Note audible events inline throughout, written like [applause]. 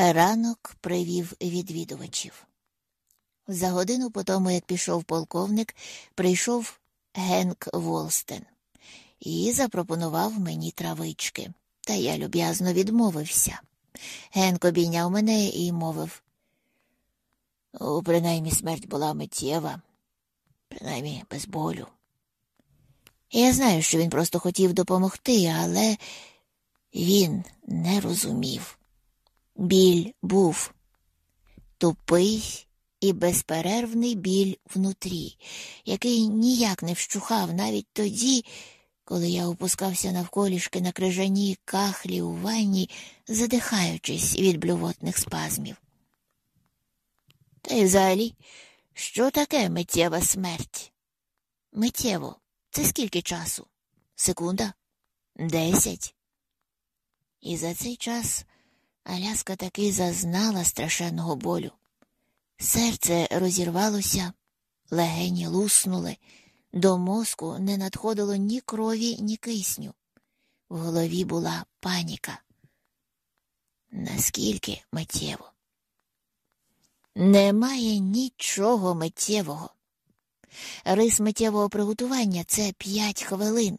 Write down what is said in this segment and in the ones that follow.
Ранок привів відвідувачів. За годину по тому, як пішов полковник, прийшов Генк Волстен і запропонував мені травички. Та я люб'язно відмовився. Генк обійняв мене і мовив. «Ну, принаймні смерть була миттєва, принаймні без болю. Я знаю, що він просто хотів допомогти, але він не розумів. Біль був тупий і безперервний біль внутрі, який ніяк не вщухав навіть тоді, коли я опускався навколішки на крижаній кахлі у ванні, задихаючись від блювотних спазмів. Та й взагалі, що таке миттєва смерть? Миттєво, це скільки часу? Секунда? Десять. І за цей час Аляска таки зазнала страшенного болю. Серце розірвалося, легені луснули, до мозку не надходило ні крові, ні кисню. В голові була паніка. Наскільки миттєво? Немає нічого миттєвого. Рис миттєвого приготування це п'ять хвилин.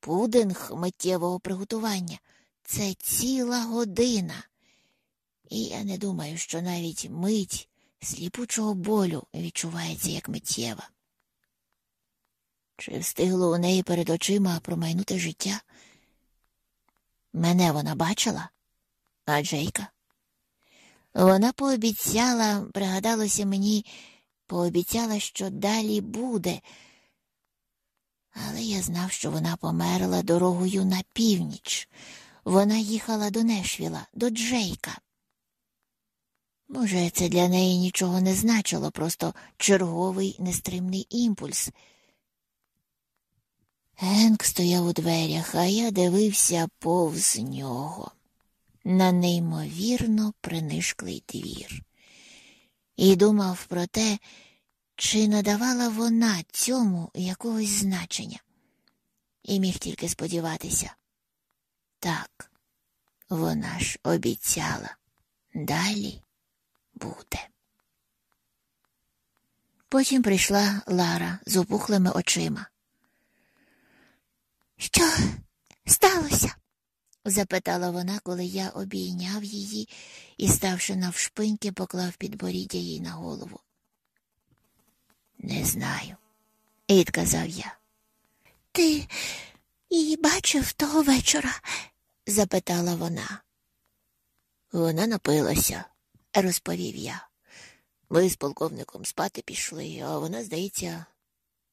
Пудинг миттєвого приготування це ціла година. І я не думаю, що навіть мить сліпучого болю відчувається як миттєва. Чи встигло у неї перед очима промайнути життя? Мене вона бачила, а Джейка. Вона пообіцяла, пригадалося мені, пообіцяла, що далі буде. Але я знав, що вона померла дорогою на північ. Вона їхала до Нешвіла, до Джейка. Може, це для неї нічого не значило, просто черговий нестримний імпульс. Генк стояв у дверях, а я дивився повз нього на неймовірно принишклий двір. І думав про те, чи надавала вона цьому якогось значення, і міг тільки сподіватися. Так, вона ж обіцяла далі буде. Потім прийшла Лара з опухлими очима. Що сталося? запитала вона, коли я обійняв її і, ставши навшпиньки, поклав підборіддя їй на голову. Не знаю, відказав я. Ти її бачив того вечора? запитала вона. Вона напилася, розповів я. Ми з полковником спати пішли, а вона, здається,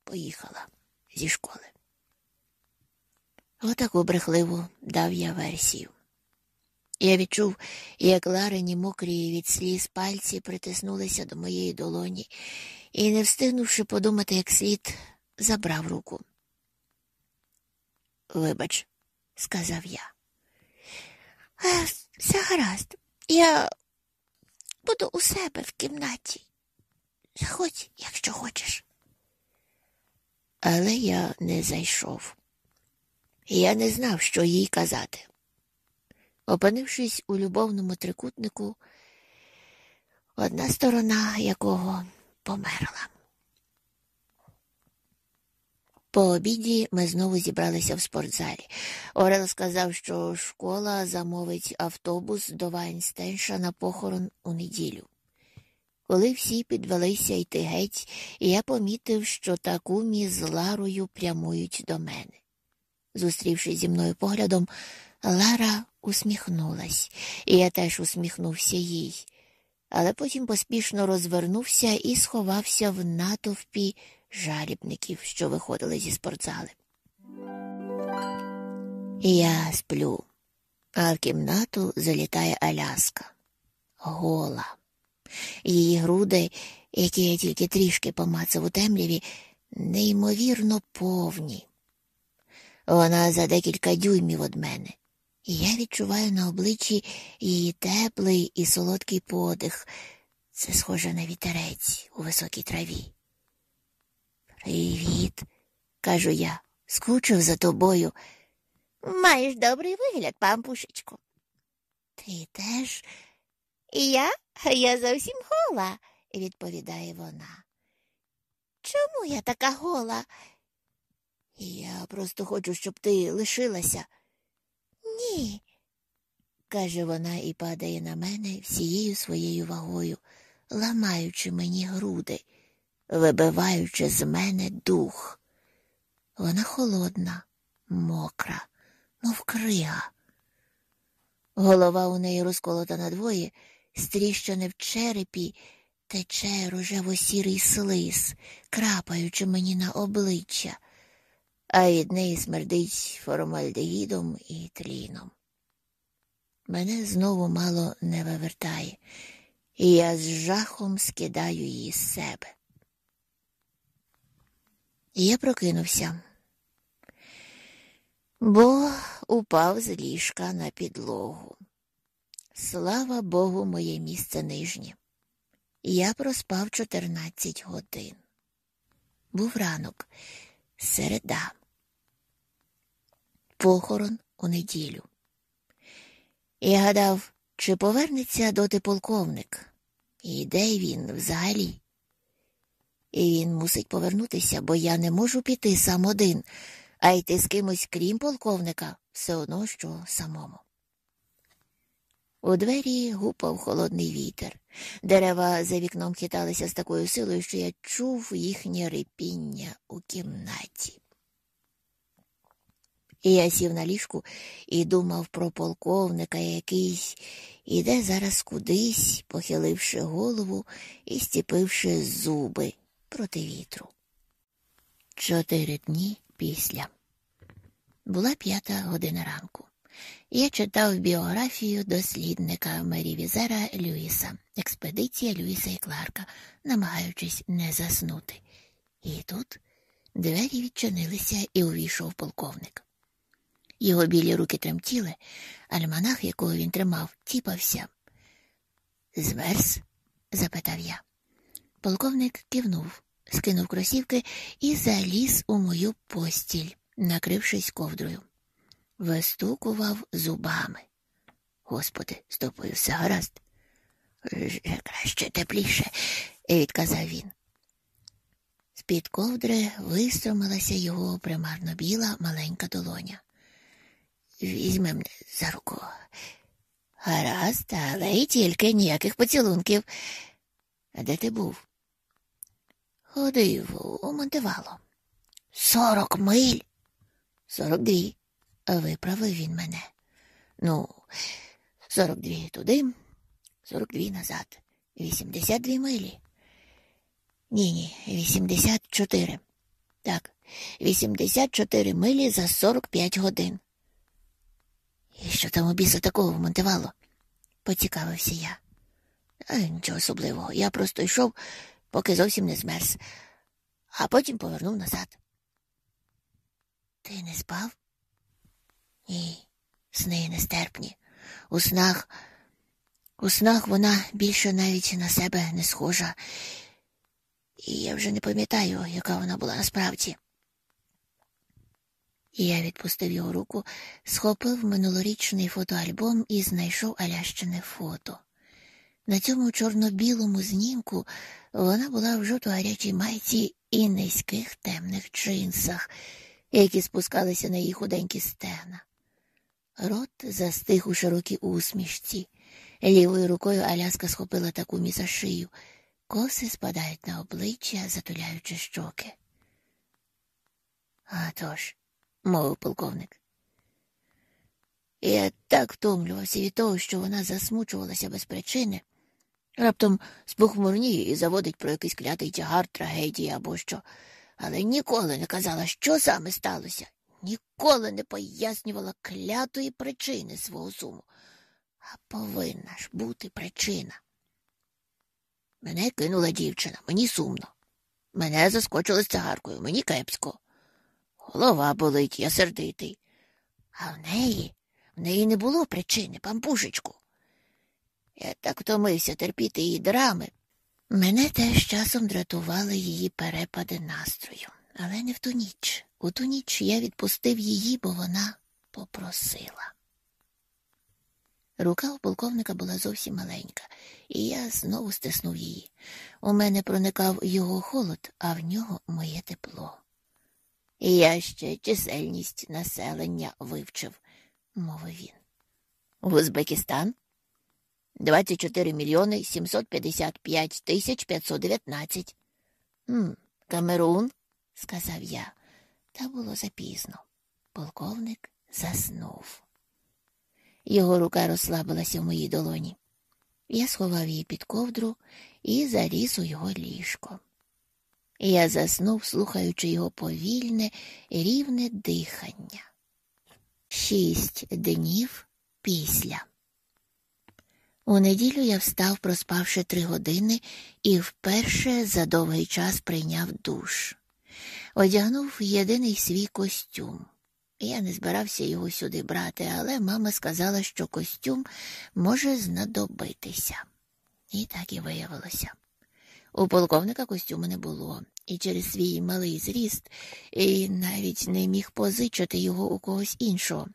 поїхала зі школи. Отаку брехливу дав я версію. Я відчув, як Ларині мокрі від сліз пальці притиснулися до моєї долоні і, не встигнувши подумати як слід, забрав руку. Вибач, сказав я. «Е, все гаразд, я буду у себе в кімнаті. Заходь, якщо хочеш. Але я не зайшов я не знав, що їй казати. Опинившись у любовному трикутнику, одна сторона якого померла. По обіді ми знову зібралися в спортзалі. Орел сказав, що школа замовить автобус до Вайнстенша на похорон у неділю. Коли всі підвелися йти геть, я помітив, що такумі з Ларою прямують до мене. Зустрівшись зі мною поглядом, Лара усміхнулась, і я теж усміхнувся їй, але потім поспішно розвернувся і сховався в натовпі жалібників, що виходили зі спортзали. Я сплю, а в кімнату залітає Аляска. Гола. Її груди, які я тільки трішки помацав у темряві, неймовірно повні. Вона за декілька дюймів від мене, і я відчуваю на обличчі її теплий і солодкий подих. Це схоже на вітерець у високій траві. Привіт, кажу я, скучив за тобою. Маєш добрий вигляд, пампушечку. Ти теж Я? Я зовсім гола, відповідає вона. Чому я така гола? Я просто хочу, щоб ти лишилася. Ні, каже вона і падає на мене всією своєю вагою, ламаючи мені груди, вибиваючи з мене дух. Вона холодна, мокра, мов крига. Голова у неї розколота надвоє, стріщане в черепі, тече рожево-сірий слиз, крапаючи мені на обличчя, а від неї смердить формальдегідом і тліном. Мене знову мало не вивертає, і я з жахом скидаю її з себе. Я прокинувся, бо упав з ліжка на підлогу. Слава Богу, моє місце нижнє. Я проспав 14 годин. Був ранок, середа, похорон у неділю. Я гадав, чи повернеться доти полковник, і де він взагалі? І він мусить повернутися, бо я не можу піти сам один, а йти з кимось, крім полковника, все одно що самому. У двері гупав холодний вітер. Дерева за вікном хиталися з такою силою, що я чув їхнє рипіння у кімнаті. І я сів на ліжку і думав про полковника, який іде зараз кудись, похиливши голову і стіпивши зуби проти вітру. Чотири дні після. Була п'ята година ранку. Я читав біографію дослідника Мері Візера Люїса, експедиція Люїса і Кларка, намагаючись не заснути. І тут двері відчинилися і увійшов полковник. Його білі руки тремтіли, альманах, якого він тримав, тіпався. Змерз? запитав я. Полковник кивнув, скинув кросівки і заліз у мою постіль, накрившись ковдрою. Вистукував зубами. Господи, з тобою все гаразд. Краще тепліше, відказав він. З-під ковдри вистромилася його примарно біла маленька долоня. Візьми мене за руку. Гаразд, але й тільки ніяких поцілунків. А де ти був? Ходив у Монтевало. Сорок миль. Сорок дві. Виправив він мене. Ну, сорок дві туди, сорок дві назад. Вісімдесят дві милі. Ні, ні, вісімдесят чотири. Так, вісімдесят чотири милі за сорок п'ять годин. І що там у біса такого в Монтевало? поцікавився я. А, нічого особливого. Я просто йшов, поки зовсім не змерз, а потім повернув назад. Ти не спав? Ні, сни нестерпні. У снах, у снах вона більше навіть на себе не схожа, і я вже не пам'ятаю, яка вона була насправді. І Я відпустив його руку, схопив минулорічний фотоальбом і знайшов Алящине фото. На цьому чорно-білому знімку вона була в жовто-гарячій майці і низьких темних джинсах, які спускалися на її худенькі стегна. Рот застиг у широкій усмішці. Лівою рукою Аляска схопила таку за шию. Коси спадають на обличчя, затуляючи щоки. А тож, мовив полковник. Я так втомлювався від того, що вона засмучувалася без причини, раптом спохмурніє і заводить про якийсь клятий тягар трагедії або що, але ніколи не казала, що саме сталося, ніколи не пояснювала клятої причини свого суму. А повинна ж бути причина. Мене кинула дівчина, мені сумно. Мене заскочили з цигаркою, мені кепсько. Голова болить, я сердитий. А в неї, в неї не було причини, пампушечку. Я так втомився терпіти її драми. Мене теж часом дратували її перепади настрою, але не в ту ніч. У ту ніч я відпустив її, бо вона попросила. Рука у полковника була зовсім маленька, і я знову стиснув її. У мене проникав його холод, а в нього моє тепло. Я ще чисельність населення вивчив, мовив він. Узбекистан 24 мільйони 755 тисяч 519. «Хм, Камерун, сказав я, та було запізно. Полковник заснув. Його рука розслабилася в моїй долоні. Я сховав її під ковдру і заліз у його ліжко. Я заснув, слухаючи його повільне, рівне дихання. Шість днів після. У неділю я встав, проспавши три години, і вперше за довгий час прийняв душ. Одягнув єдиний свій костюм. Я не збирався його сюди брати, але мама сказала, що костюм може знадобитися. І так і виявилося. У полковника костюму не було, і через свій малий зріст і навіть не міг позичити його у когось іншого.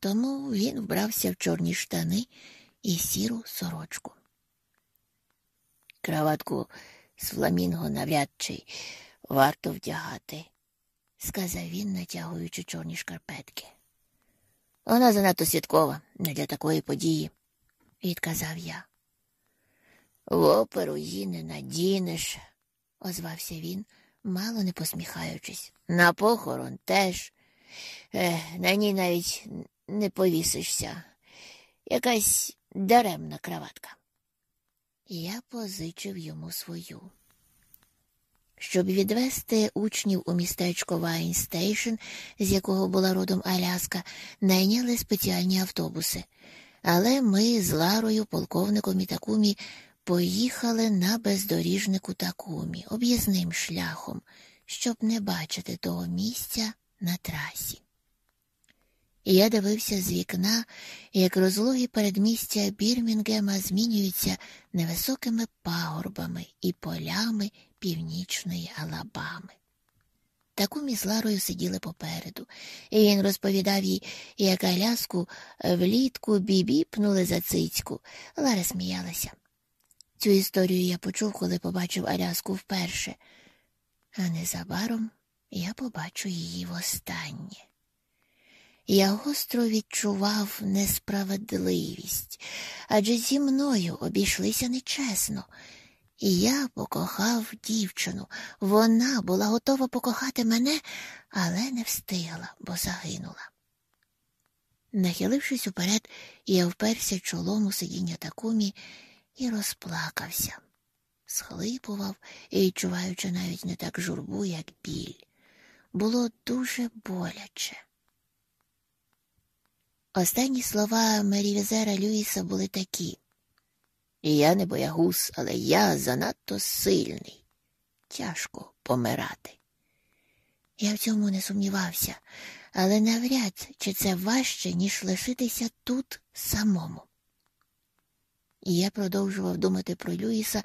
Тому він вбрався в чорні штани і сіру сорочку. Краватку з фламінго навряд чи варто вдягати, сказав він, натягуючи чорні шкарпетки. Вона занадто святкова, не для такої події, відказав я. В оперу її не надінеш, озвався він, мало не посміхаючись. На похорон теж. Ех, на ній навіть не повісишся. Якась даремна краватка. Я позичив йому свою. Щоб відвести учнів у містечко Вайнстейшн, з якого була родом Аляска, найняли спеціальні автобуси. Але ми з Ларою, полковником і Такумі поїхали на бездоріжнику Такумі об'їзним шляхом, щоб не бачити того місця на трасі. Я дивився з вікна, як розлогі передмістя Бірмінгема змінюються невисокими пагорбами і полями північної Алабами. Таку з Ларою сиділи попереду, і він розповідав їй, як Аляску влітку бібіпнули за цицьку. Лара сміялася. Цю історію я почув, коли побачив Аляску вперше, а незабаром я побачу її востаннє. Я гостро відчував несправедливість, адже зі мною обійшлися нечесно. Я покохав дівчину. Вона була готова покохати мене, але не встигла, бо загинула. Нахилившись уперед, я вперся чолом у сидіння такумі і розплакався, схлипував і відчуваючи навіть не так журбу, як біль. Було дуже боляче. Останні слова Мерівізера Люїса були такі. Я не боягуз, але я занадто сильний. Тяжко помирати. Я в цьому не сумнівався, але навряд чи це важче, ніж лишитися тут самому. І я продовжував думати про Люїса,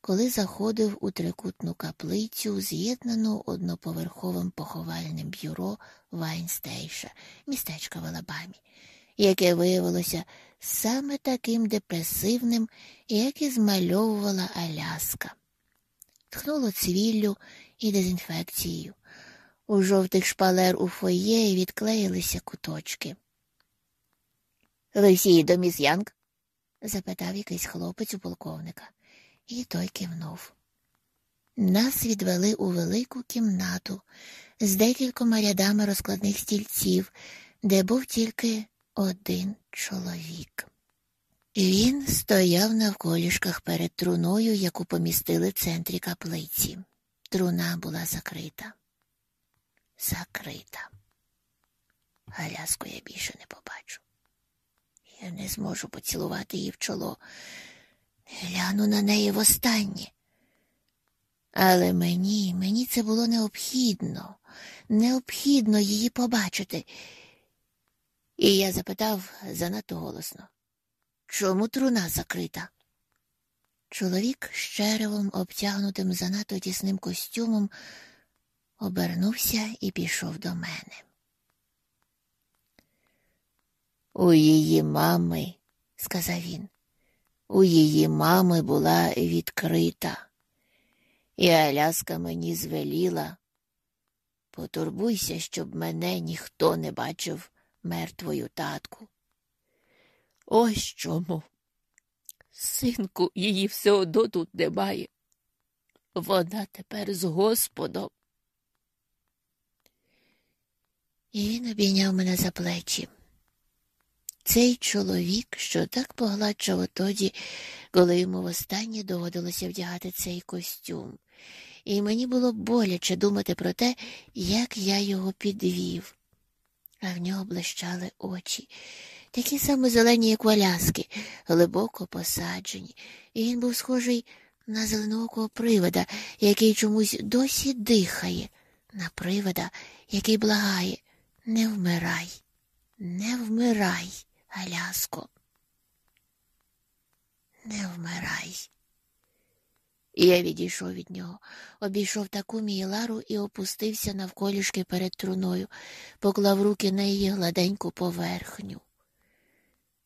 коли заходив у трикутну каплицю, з'єднану одноповерховим поховальним бюро Вайнстейша, містечка в Алабамі, яке виявилося саме таким депресивним, як і змальовувала Аляска. Тхнуло цвіллю і дезінфекцією. У жовтих шпалер у фоє відклеїлися куточки. Ви всі до міс Янг? запитав якийсь хлопець у полковника, і той кивнув. Нас відвели у велику кімнату з декількома рядами розкладних стільців, де був тільки один чоловік. Він стояв на вколішках перед труною, яку помістили в центрі каплиці. Труна була закрита. Закрита. Галяску я більше не побачу. Я не зможу поцілувати її в чоло. Гляну на неї востаннє. Але мені, мені це було необхідно, необхідно її побачити. І я запитав занадто голосно чому труна закрита? Чоловік з черевом, обтягнутим занадто тісним костюмом, обернувся і пішов до мене. У її мами, сказав він, у її мами була відкрита, і Аляска мені звеліла. Потурбуйся, щоб мене ніхто не бачив мертвою татку. Ось чому. Синку, її все одно тут немає. Вона тепер з Господом. І він обійняв мене за плечі. Цей чоловік, що так погладшав тоді, коли йому востаннє доводилося вдягати цей костюм, і мені було боляче думати про те, як я його підвів. А в нього блищали очі, такі саме зелені, як валяски, глибоко посаджені, і він був схожий на зеленоокого привида, який чомусь досі дихає, на привида, який благає не вмирай, не вмирай, Аляско. Не вмирай. І я відійшов від нього, обійшов таку мієлару і опустився навколішки перед труною, поклав руки на її гладеньку поверхню.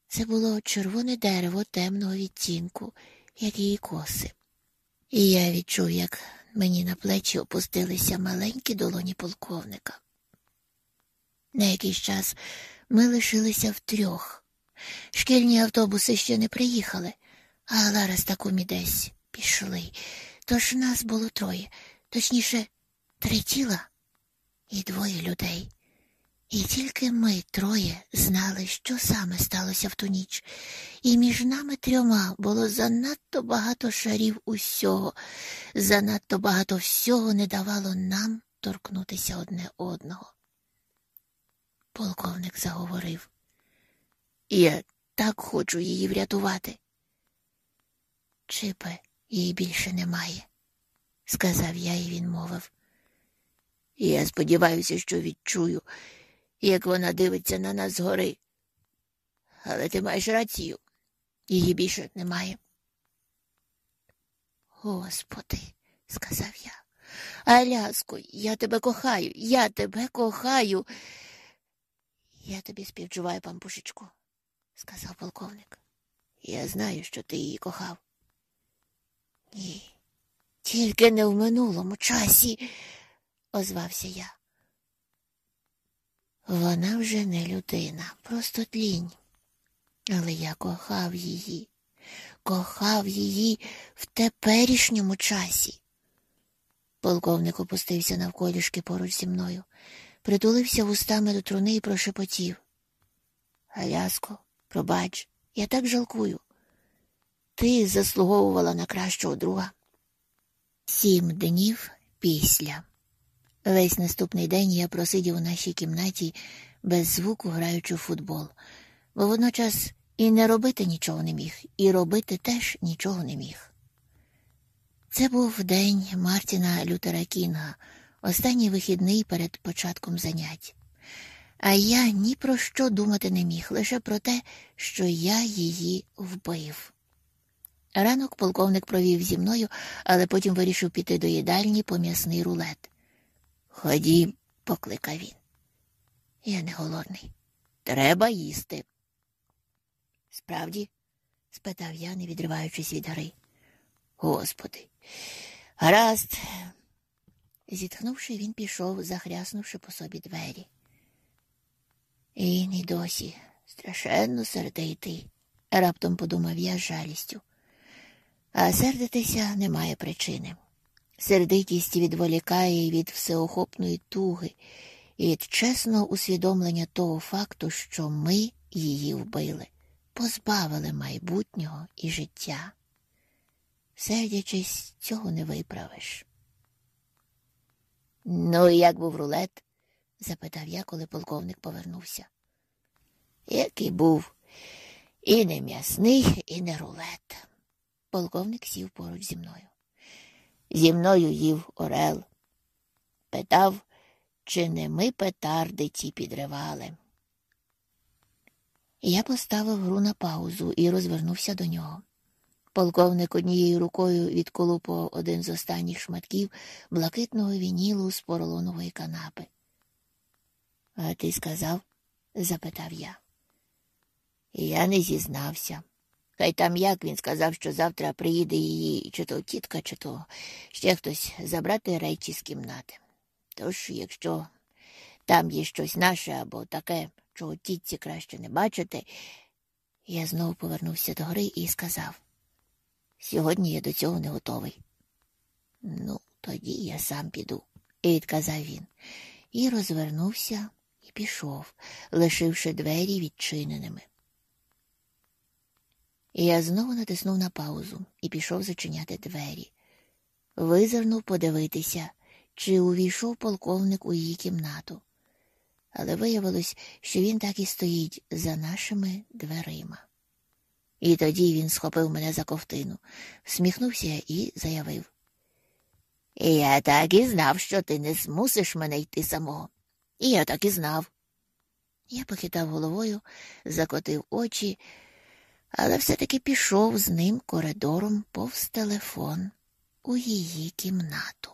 Це було червоне дерево темного відтінку, як її коси. І я відчув, як мені на плечі опустилися маленькі долоні полковника. На якийсь час ми лишилися втрьох. Шкільні автобуси ще не приїхали, а Лара з такумі десь пішли. Тож нас було троє, точніше, три тіла і двоє людей. І тільки ми троє знали, що саме сталося в ту ніч, і між нами трьома було занадто багато шарів усього, занадто багато всього не давало нам торкнутися одне одного. Полковник заговорив. Я так хочу її врятувати. Чипе, її більше немає, сказав я, і він мовив. Я сподіваюся, що відчую, як вона дивиться на нас згори. Але ти маєш рацію, її більше немає. Господи, сказав я. Аляско, я тебе кохаю, я тебе кохаю. Я тобі співчуваю, пампушечку, сказав полковник. Я знаю, що ти її кохав. Ні, тільки не в минулому часі, озвався я. Вона вже не людина, просто тлінь. Але я кохав її, кохав її в теперішньому часі. Полковник опустився навколішки поруч зі мною притулився вустами до труни і прошепотів. Галяско, пробач, я так жалкую. Ти заслуговувала на кращого друга. Сім днів після. Весь наступний день я просидів у нашій кімнаті без звуку граючи в футбол, бо водночас і не робити нічого не міг, і робити теж нічого не міг. Це був день Мартіна Лютера Кінга останній вихідний перед початком занять. А я ні про що думати не міг, лише про те, що я її вбив. Ранок полковник провів зі мною, але потім вирішив піти до їдальні по м'ясний рулет. Ходім, покликав він. Я не голодний. Треба їсти. Справді? спитав я, не відриваючись від гри. Господи, гаразд, Зітхнувши, він пішов, захряснувши по собі двері. Він і досі страшенно сердитий, раптом подумав я з жалістю. А сердитися немає причини. Сердитість відволікає від всеохопної туги і від чесного усвідомлення того факту, що ми її вбили, позбавили майбутнього і життя. Сердячись, цього не виправиш. Ну, і як був рулет? запитав я, коли полковник повернувся. Який був і не м'ясний, і не рулет. Полковник сів поруч зі мною. Зі мною їв Орел. Питав, чи не ми петарди ті підривали. Я поставив гру на паузу і розвернувся до нього. Полковник однією рукою відколупував один з останніх шматків блакитного вінілу з поролонової канапи. А ти сказав? запитав я. Я не зізнався. Хай там як він сказав, що завтра приїде її чи то тітка, чи то ще хтось забрати речі з кімнати. Тож, якщо там є щось наше або таке, чого тітці краще не бачити, я знову повернувся до гри і сказав сьогодні я до цього не готовий. Ну, тоді я сам піду, відказав він, і розвернувся і пішов, лишивши двері відчиненими. Я знову натиснув на паузу і пішов зачиняти двері. Визирнув подивитися, чи увійшов полковник у її кімнату, але виявилось, що він так і стоїть за нашими дверима. І тоді він схопив мене за ковтину, всміхнувся і заявив Я так і знав, що ти не змусиш мене йти самого. Я так і знав. Я похитав головою, закотив очі але все-таки пішов з ним коридором повз телефон у її кімнату.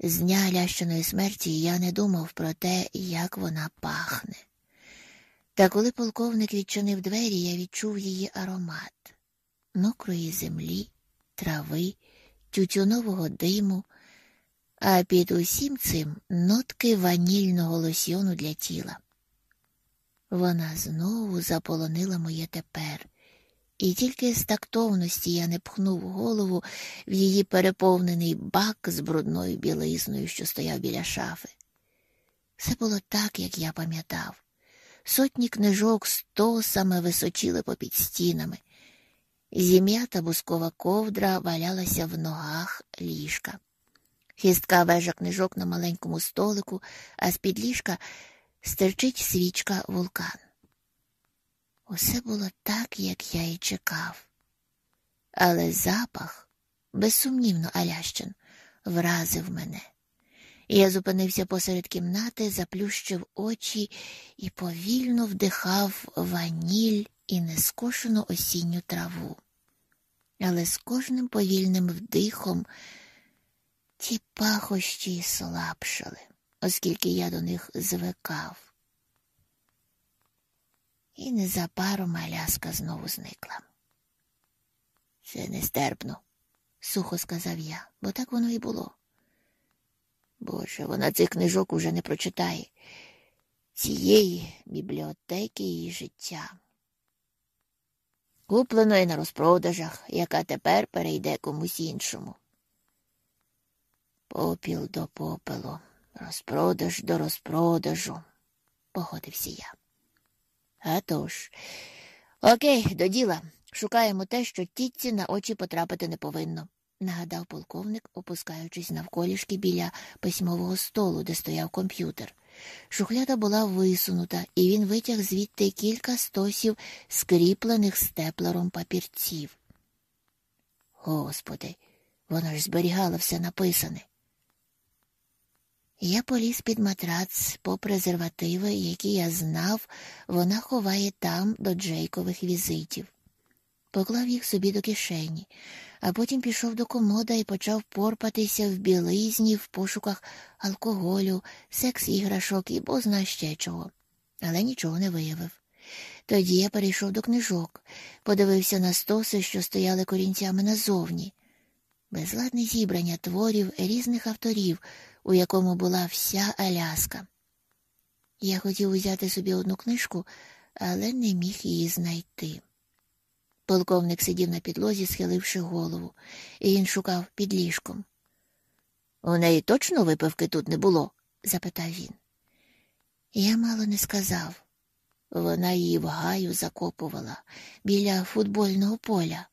З дня лящаної смерті я не думав про те, як вона пахне. Та коли полковник відчинив двері, я відчув її аромат мокрої землі, трави, тютюнового диму, а під усім цим нотки ванільного лосьйону для тіла. Вона знову заполонила моє тепер, і тільки з тактовності я не пхнув голову в її переповнений бак з брудною білизною, що стояв біля шафи. Все було так, як я пам'ятав. Сотні книжок стосами височили попід стінами. Зім'ята бускова ковдра валялася в ногах ліжка. Хістка вежа книжок на маленькому столику, а з-під ліжка стерчить свічка вулкан. Усе було так, як я й чекав. Але запах, безсумнівно, Алящин, вразив мене. Я зупинився посеред кімнати, заплющив очі і повільно вдихав ваніль і нескошену осінню траву. Але з кожним повільним вдихом ті пахощі слабшали оскільки я до них звикав. І незабаром Аляска знову зникла. Це нестерпно, сухо сказав я, бо так воно і було. Боже, вона цих книжок уже не прочитає, цієї бібліотеки її життя. Купленої на розпродажах, яка тепер перейде комусь іншому. Попіл до попелу. Розпродаж до розпродажу, погодився я. «А тож, окей, до діла. Шукаємо те, що тітці на очі потрапити не повинно, нагадав полковник, опускаючись навколішки біля письмового столу, де стояв комп'ютер. Шухляда була висунута, і він витяг звідти кілька стосів скріплених степлером папірців. Господи, вона ж зберігала все написане. Я поліз під матрац по презервативи, які я знав, вона ховає там до Джейкових візитів. Поклав їх собі до кишені, а потім пішов до комода і почав порпатися в білизні в пошуках алкоголю, секс іграшок і бозна ще чого, але нічого не виявив. Тоді я перейшов до книжок, подивився на стоси, що стояли корінцями назовні. Безладне зібрання творів різних авторів у якому була вся Аляска. Я хотів узяти собі одну книжку, але не міг її знайти. Полковник сидів на підлозі, схиливши голову, і він шукав під ліжком. У неї точно випивки тут не було? запитав він. Я мало не сказав. Вона її в гаю закопувала біля футбольного поля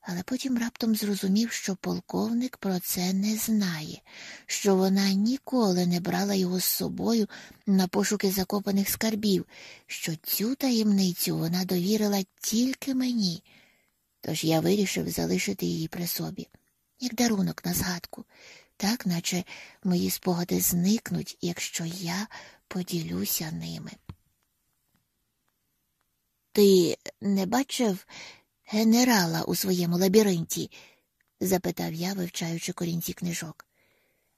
але потім раптом зрозумів, що полковник про це не знає, що вона ніколи не брала його з собою на пошуки закопаних скарбів, що цю таємницю вона довірила тільки мені. Тож я вирішив залишити її при собі, як дарунок на згадку, так наче мої спогади зникнуть, якщо я поділюся ними. Ти не бачив, генерала у своєму лабіринті? запитав я, вивчаючи корінці книжок.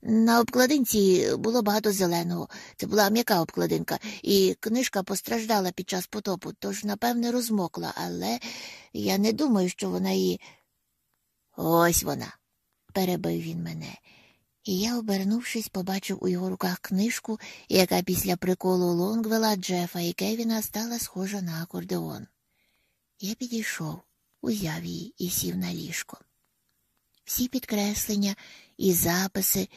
На обкладинці було багато зеленого. Це була м'яка обкладинка, і книжка постраждала під час потопу, тож, напевне, розмокла, але я не думаю, що вона її. Ось вона, перебив він мене. І я, обернувшись, побачив у його руках книжку, яка після приколу Лонгвела, Джефа і Кевіна стала схожа на акордеон. Я підійшов, узяв її і сів на ліжко. Всі підкреслення і записи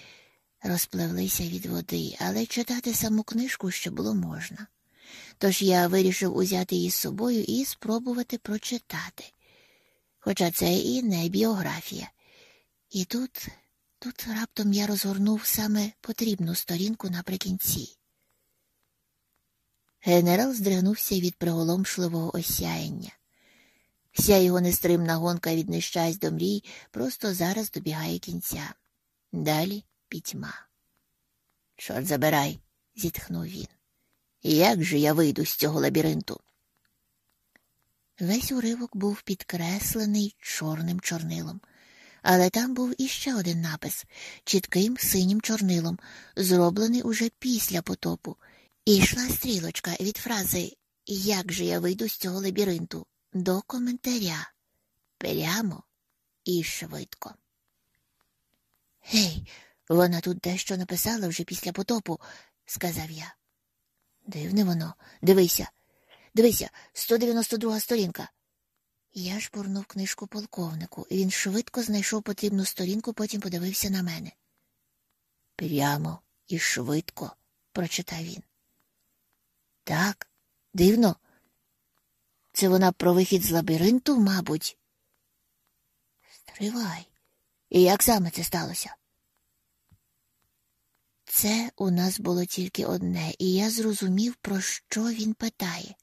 розпливлися від води, але читати саму книжку ще було можна. Тож я вирішив узяти її з собою і спробувати прочитати. Хоча це і не біографія. І тут, тут раптом я розгорнув саме потрібну сторінку наприкінці. Генерал здригнувся від приголомшливого осяяння. Вся його нестримна гонка від нещасть до мрій просто зараз добігає кінця. Далі пітьма. Чорт забирай, зітхнув він. Як же я вийду з цього лабіринту? Весь уривок був підкреслений чорним чорнилом, але там був іще один напис чітким синім чорнилом, зроблений уже після потопу, і йшла стрілочка від фрази Як же я вийду з цього лабіринту? До коментаря прямо і швидко. Гей, вона тут дещо написала вже після потопу, сказав я. Дивне воно, дивися, дивися, 192 сторінка. Я шпурнув книжку полковнику, і він швидко знайшов потрібну сторінку, потім подивився на мене. Прямо і швидко, прочитав він. Так, дивно, це вона про вихід з лабіринту, мабуть. Стривай. І як саме це сталося? Це у нас було тільки одне, і я зрозумів, про що він питає.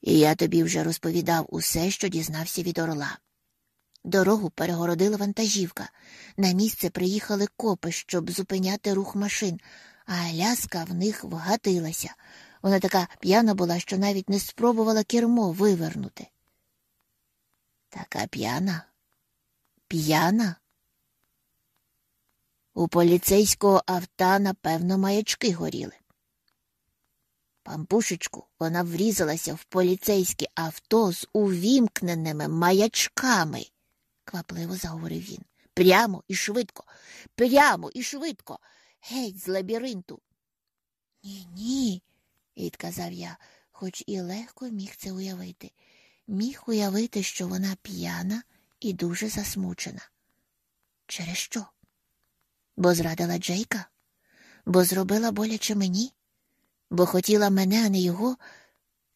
І я тобі вже розповідав усе, що дізнався від орла. Дорогу перегородила вантажівка. На місце приїхали копи, щоб зупиняти рух машин, а Аляска в них вгатилася. Вона така п'яна була, що навіть не спробувала кермо вивернути. Така п'яна? П'яна? У поліцейського авто, напевно, маячки горіли. Пампушечку вона врізалася в поліцейське авто з увімкненими маячками, квапливо заговорив він. Прямо і швидко, прямо і швидко, геть з лабіринту. Ні, ні, відказав я, хоч і легко міг це уявити. Міг уявити, що вона п'яна і дуже засмучена. Через що? Бо зрадила Джейка, бо зробила боляче мені, бо хотіла мене, а не його,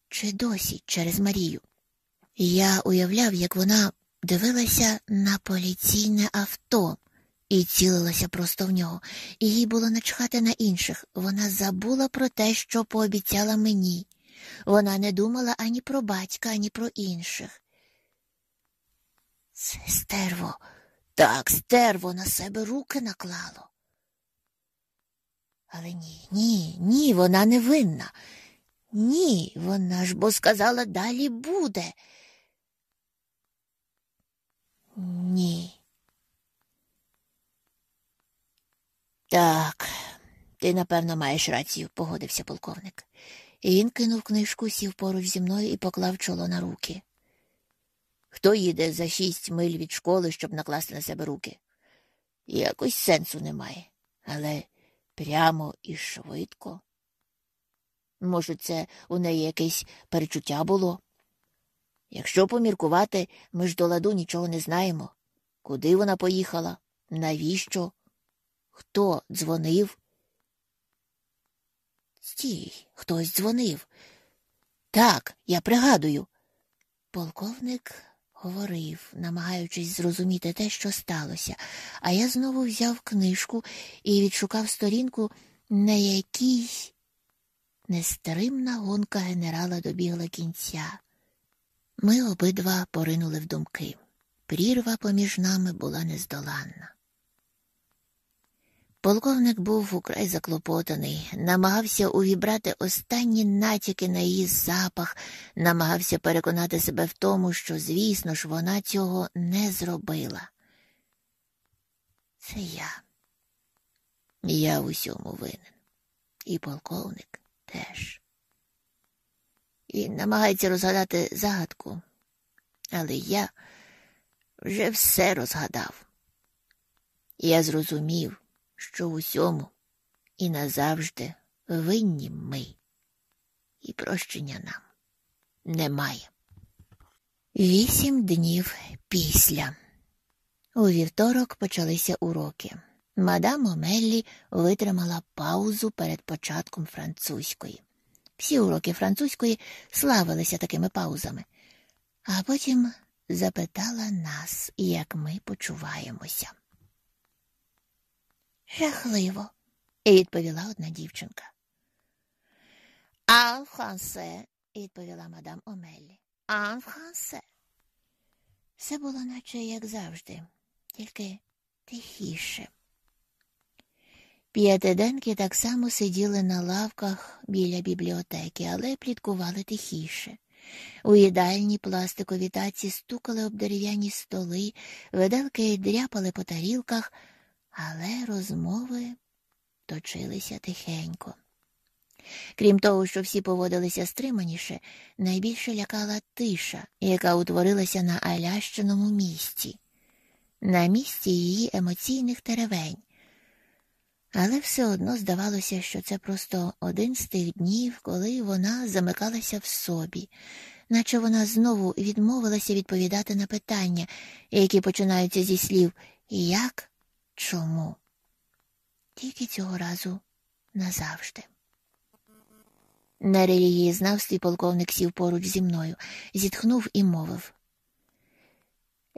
чи досі через Марію. Я уявляв, як вона дивилася на поліційне авто, і цілилася просто в нього, їй було начхати на інших. Вона забула про те, що пообіцяла мені. Вона не думала ані про батька, ані про інших. Це стерво, так стерво на себе руки наклало. Але ні, ні, ні, вона не винна. Ні, вона ж бо сказала, далі буде. Ні. Так, ти, напевно, маєш рацію, погодився полковник. І він кинув книжку, сів поруч зі мною і поклав чоло на руки. Хто їде за шість миль від школи, щоб накласти на себе руки? Якось сенсу немає, але прямо і швидко. Може, це у неї якесь перечуття було? Якщо поміркувати, ми ж до ладу нічого не знаємо. Куди вона поїхала? Навіщо? Хто дзвонив? Стій, хтось дзвонив. Так, я пригадую. Полковник говорив, намагаючись зрозуміти те, що сталося, а я знову взяв книжку і відшукав сторінку, на якій нестримна гонка генерала добігла кінця. Ми обидва поринули в думки. Прірва поміж нами була нездоланна. Полковник був украй заклопотаний, намагався увібрати останні натяки на її запах, намагався переконати себе в тому, що, звісно ж, вона цього не зробила. Це я. Я в усьому винен. І полковник теж. Він намагається розгадати загадку, але я вже все розгадав. Я зрозумів, що усьому і назавжди винні ми, і прощення нам немає. Вісім днів після. У вівторок почалися уроки. Мадам Омеллі витримала паузу перед початком французької. Всі уроки французької славилися такими паузами, а потім запитала нас, як ми почуваємося. Жахливо, відповіла одна дівчинка. А франсе, відповіла мадам Омеллі. А франсе. Все було наче як завжди, тільки тихіше. П'ятиденки так само сиділи на лавках біля бібліотеки, але пліткували тихіше. У їдальні пластикові таці стукали об дерев'яні столи, виделки дряпали по тарілках, але розмови точилися тихенько. Крім того, що всі поводилися стриманіше, найбільше лякала тиша, яка утворилася на Алящиному місці, на місці її емоційних теревень. Але все одно здавалося, що це просто один з тих днів, коли вона замикалася в собі, наче вона знову відмовилася відповідати на питання, які починаються зі слів як, чому. Тільки цього разу назавжди. На релігієзнавстві полковник сів поруч зі мною, зітхнув і мовив.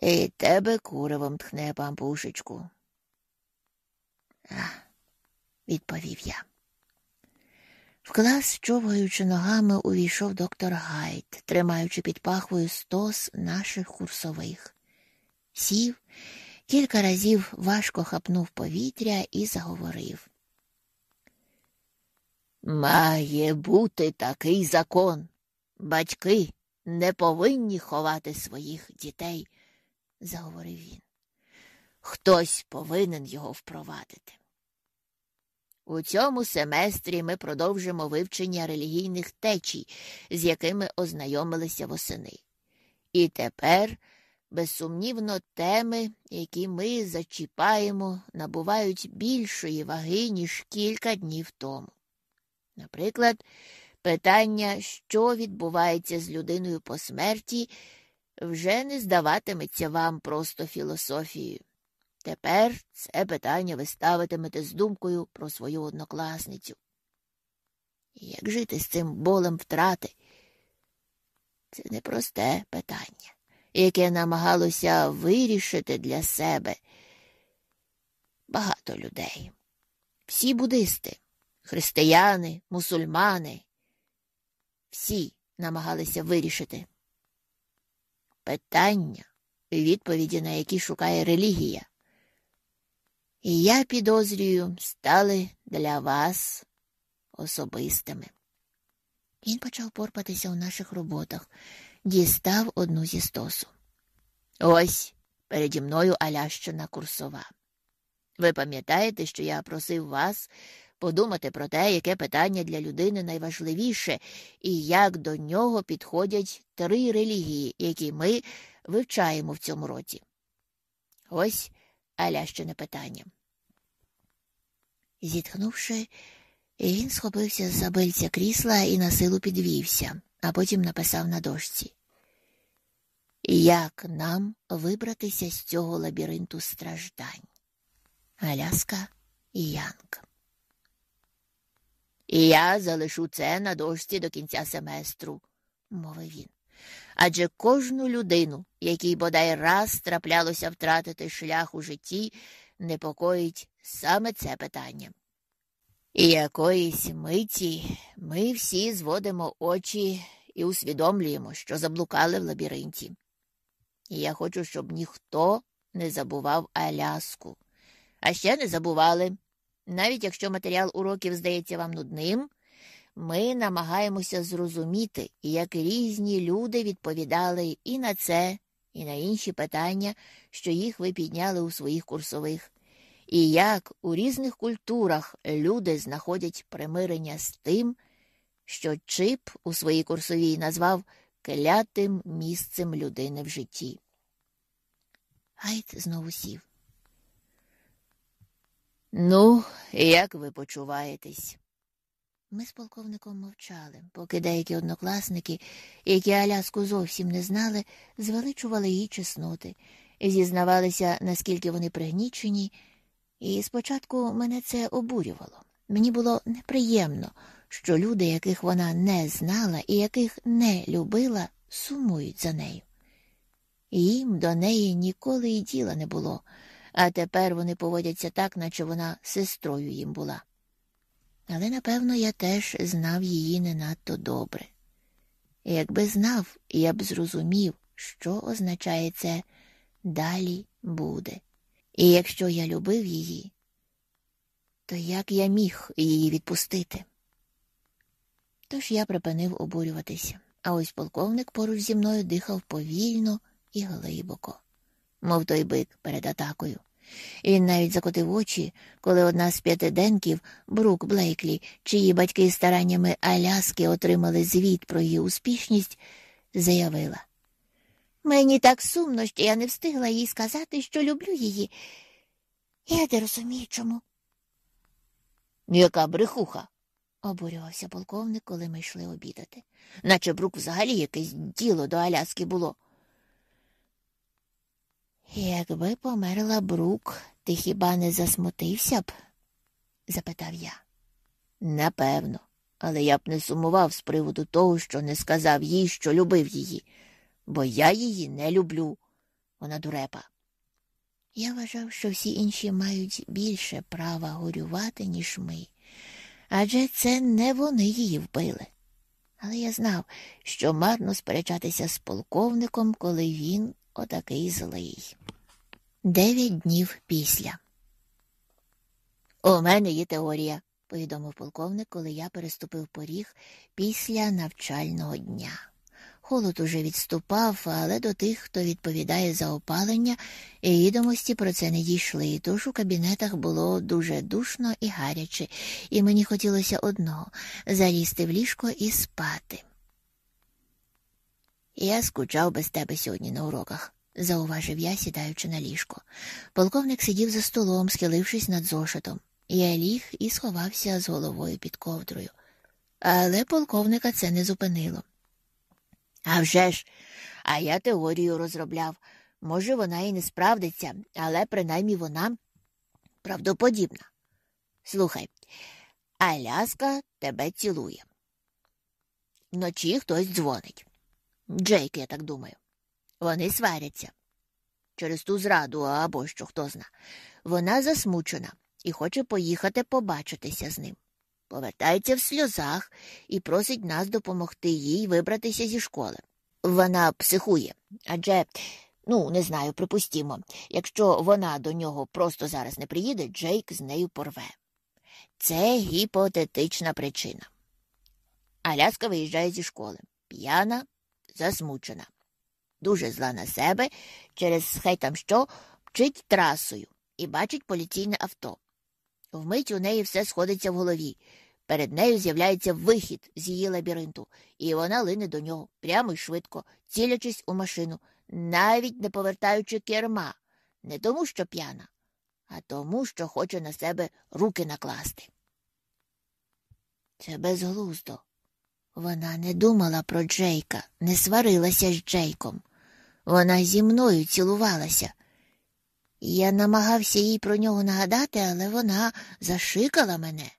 І тебе куривом тхне, пампушечку. Ах відповів я. В клас, човгаючи ногами, увійшов доктор Гайт, тримаючи під пахвою стос наших курсових. Сів, кілька разів важко хапнув повітря і заговорив. Має бути такий закон. Батьки не повинні ховати своїх дітей, заговорив він. Хтось повинен його впровадити. У цьому семестрі ми продовжимо вивчення релігійних течій, з якими ознайомилися восени. І тепер, безсумнівно, теми, які ми зачіпаємо, набувають більшої ваги, ніж кілька днів тому. Наприклад, питання, що відбувається з людиною по смерті, вже не здаватиметься вам просто філософією. Тепер це питання ви ставитимете з думкою про свою однокласницю. Як жити з цим болем втрати? Це непросте питання, яке намагалося вирішити для себе багато людей. Всі буддисти, християни, мусульмани, всі намагалися вирішити питання, відповіді на які шукає релігія і я підозрюю, стали для вас особистими. Він почав порпатися у наших роботах, дістав одну зі стосу. Ось переді мною Алящина курсова. Ви пам'ятаєте, що я просив вас подумати про те, яке питання для людини найважливіше, і як до нього підходять три релігії, які ми вивчаємо в цьому році. Ось Алящине питання. Зітхнувши, він схопився з забильця крісла і на силу підвівся, а потім написав на дошці. Як нам вибратися з цього лабіринту страждань? Аляска і Янг. І я залишу це на дошці до кінця семестру, мовив він. Адже кожну людину, якій бодай раз траплялося втратити шлях у житті, непокоїть саме це питання. І якоїсь миті ми всі зводимо очі і усвідомлюємо, що заблукали в лабіринті. І я хочу, щоб ніхто не забував Аляску. А ще не забували. Навіть якщо матеріал уроків здається вам нудним, ми намагаємося зрозуміти, як різні люди відповідали і на це, і на інші питання, що їх ви підняли у своїх курсових. і як у різних культурах люди знаходять примирення з тим, що Чип у своїй курсовій назвав клятим місцем людини в житті. Гайд знову сів. Ну, як ви почуваєтесь? Ми з полковником мовчали, поки деякі однокласники, які Аляску зовсім не знали, звеличували її чесноти, зізнавалися, наскільки вони пригнічені, і спочатку мене це обурювало. Мені було неприємно, що люди, яких вона не знала і яких не любила, сумують за нею. Їм до неї ніколи і діла не було, а тепер вони поводяться так, наче вона сестрою їм була. Але, напевно, я теж знав її не надто добре. Якби знав, я б зрозумів, що означає це далі буде. І якщо я любив її, то як я міг її відпустити? Тож я припинив обурюватися, а ось полковник поруч зі мною дихав повільно і глибоко, мов той бик перед атакою. І Він навіть закотив очі, коли одна з п'ятиденків, Брук Блейклі, чиї батьки стараннями Аляски отримали звіт про її успішність, заявила. Мені так сумно, що я не встигла їй сказати, що люблю її. Я не розумію, чому. Яка брехуха, обурювався полковник, коли ми йшли обідати. Наче Брук взагалі якесь діло до Аляски було. Якби померла Брук, ти хіба не засмутився б? запитав я. Напевно, але я б не сумував з приводу того, що не сказав їй, що любив її, бо я її не люблю. Вона дурепа. Я вважав, що всі інші мають більше права горювати, ніж ми, адже це не вони її вбили. Але я знав, що марно сперечатися з полковником, коли він отакий злий. Дев'ять днів після. У мене є теорія, повідомив полковник, коли я переступив поріг після навчального дня. Холод уже відступав, але до тих, хто відповідає за опалення, відомості про це не дійшли, тож у кабінетах було дуже душно і гаряче, і мені хотілося одного залізти в ліжко і спати. Я скучав без тебе сьогодні на уроках, зауважив я, сідаючи на ліжко. Полковник сидів за столом, схилившись над зошитом. Я ліг і сховався з головою під ковдрою. Але полковника це не зупинило. «А вже ж, а я теорію розробляв. Може, вона і не справдиться, але принаймні вона правдоподібна. Слухай, Аляска тебе цілує. Вночі хтось дзвонить. Джейк, я так думаю. Вони сваряться через ту зраду або що хто зна. Вона засмучена і хоче поїхати побачитися з ним. Повертається в сльозах і просить нас допомогти їй вибратися зі школи. Вона психує, адже, ну, не знаю, припустімо, якщо вона до нього просто зараз не приїде, Джейк з нею порве. Це гіпотетична причина. Аляска виїжджає зі школи, п'яна, засмучена, дуже зла на себе, через хай там що мчить трасою і бачить поліційне авто. Вмить у неї все сходиться в голові. Перед нею з'являється вихід з її лабіринту, і вона лине до нього прямо й швидко, цілячись у машину, навіть не повертаючи керма, не тому, що п'яна, а тому, що хоче на себе руки накласти. Це безглуздо. Вона не думала про Джейка, не сварилася з Джейком. Вона зі мною цілувалася. Я намагався їй про нього нагадати, але вона зашикала мене.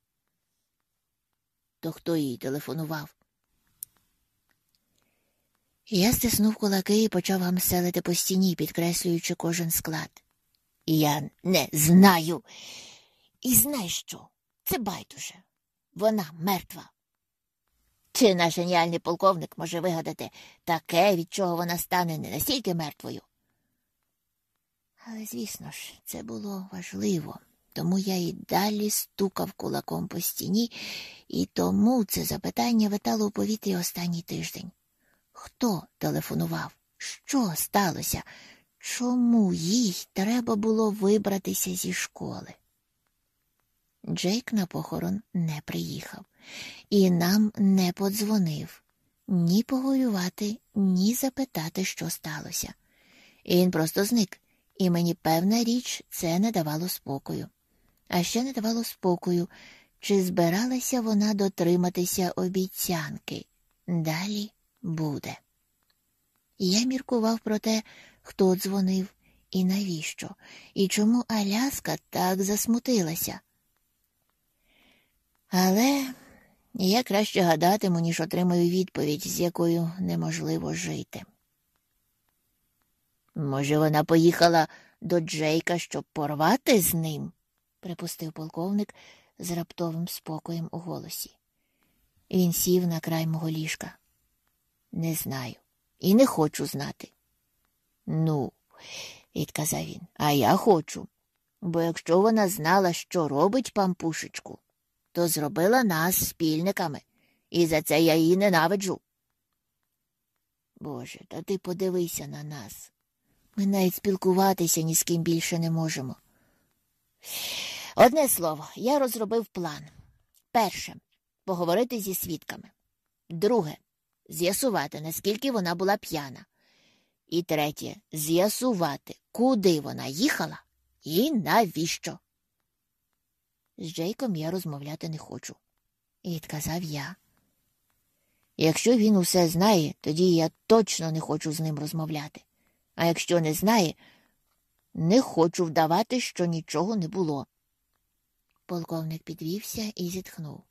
То хто їй телефонував? Я стиснув кулаки і почав гамселити по стіні, підкреслюючи кожен склад. Я не знаю. І знаєш що? Це байдуже. Вона мертва. Чи наш геніальний полковник може вигадати таке, від чого вона стане не настільки мертвою? Але, звісно ж, це було важливо, тому я і далі стукав кулаком по стіні, і тому це запитання витало у повітрі останній тиждень. Хто телефонував? Що сталося? чому їй треба було вибратися зі школи? Джейк на похорон не приїхав і нам не подзвонив ні погорювати, ні запитати, що сталося. І він просто зник, і мені певна річ це не давало спокою. А ще не давало спокою, чи збиралася вона дотриматися обіцянки. Далі буде. Я міркував про те, хто дзвонив і навіщо, і чому Аляска так засмутилася. Але я краще гадатиму, ніж отримаю відповідь, з якою неможливо жити. Може, вона поїхала до Джейка, щоб порвати з ним? припустив полковник з раптовим спокоєм у голосі. Він сів на край мого ліжка. Не знаю і не хочу знати. Ну, відказав він, а я хочу. Бо якщо вона знала, що робить пампушечку, то зробила нас спільниками, і за це я її ненавиджу. Боже, та ти подивися на нас. Ми навіть спілкуватися ні з ким більше не можемо. Одне слово, я розробив план. Перше поговорити зі свідками. Друге з'ясувати, наскільки вона була п'яна. І третє з'ясувати, куди вона їхала і навіщо. З Джейком я розмовляти не хочу. І відказав я. Якщо він усе знає, тоді я точно не хочу з ним розмовляти. А якщо не знає, не хочу вдавати, що нічого не було. Полковник підвівся і зітхнув.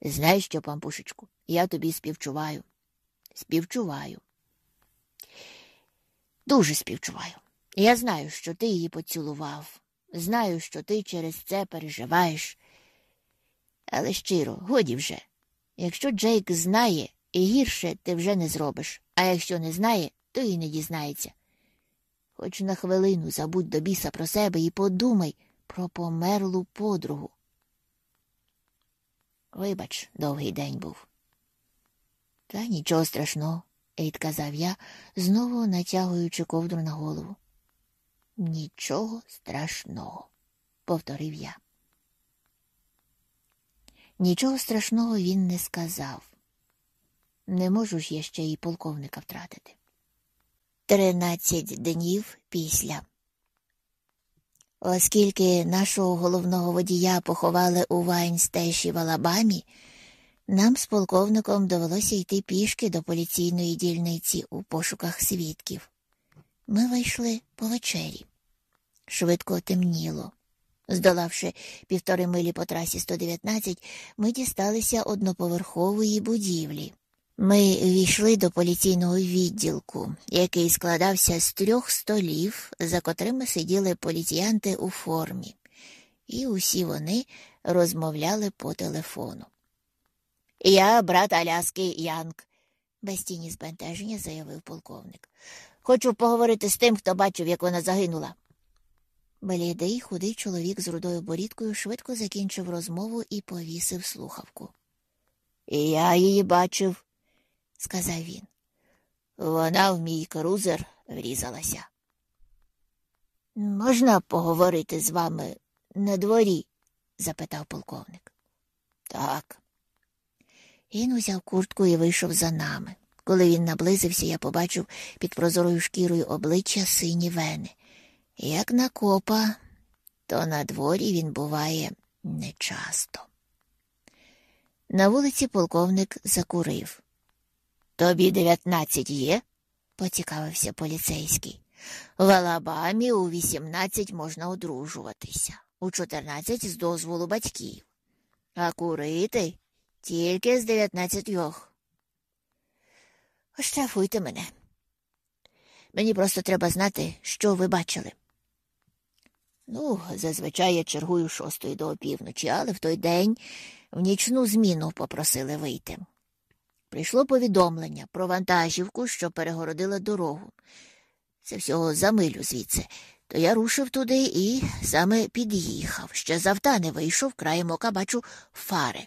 Знаєш що, пампушечку, я тобі співчуваю. Співчуваю. Дуже співчуваю. Я знаю, що ти її поцілував. Знаю, що ти через це переживаєш. Але щиро, годі вже. Якщо Джейк знає, і гірше ти вже не зробиш, а якщо не знає, то і не дізнається. Хоч на хвилину забудь до біса про себе і подумай про померлу подругу. Вибач, довгий день був. Та нічого страшного, відказав я, знову натягуючи ковдру на голову. Нічого страшного, повторив я. Нічого страшного він не сказав. Не можу ж я ще й полковника втратити. Тринадцять днів після. Оскільки нашого головного водія поховали у Вайнстеші в Алабамі, нам з полковником довелося йти пішки до поліційної дільниці у пошуках свідків. Ми вийшли по вечері. Швидко темніло. Здолавши півтори милі по трасі 119, ми дісталися одноповерхової будівлі. Ми війшли до поліційного відділку, який складався з трьох столів, за котрими сиділи поліціянти у формі, і усі вони розмовляли по телефону. Я брат Аляски Янг, без тіні збентеження заявив полковник. Хочу поговорити з тим, хто бачив, як вона загинула. Блідий худий чоловік з рудою борідкою швидко закінчив розмову і повісив слухавку. Я її бачив, сказав він. Вона в мій крузер врізалася. Можна поговорити з вами на дворі? запитав полковник. Так. Він узяв куртку і вийшов за нами. Коли він наблизився, я побачив під прозорою шкірою обличчя сині вени. Як на копа, то на дворі він буває нечасто. На вулиці полковник закурив. Тобі дев'ятнадцять є? поцікавився поліцейський. В Алабамі у вісімнадцять можна одружуватися, у чотирнадцять з дозволу батьків, а курити тільки з дев'ятнадцятьох. Оштрафуйте мене. Мені просто треба знати, що ви бачили. Ну, зазвичай я чергую шостої до опівночі, але в той день в нічну зміну попросили вийти. Прийшло повідомлення про вантажівку, що перегородила дорогу. Це всього за милю звідси. То я рушив туди і саме під'їхав. Ще завта не вийшов, краєм ока бачу фари.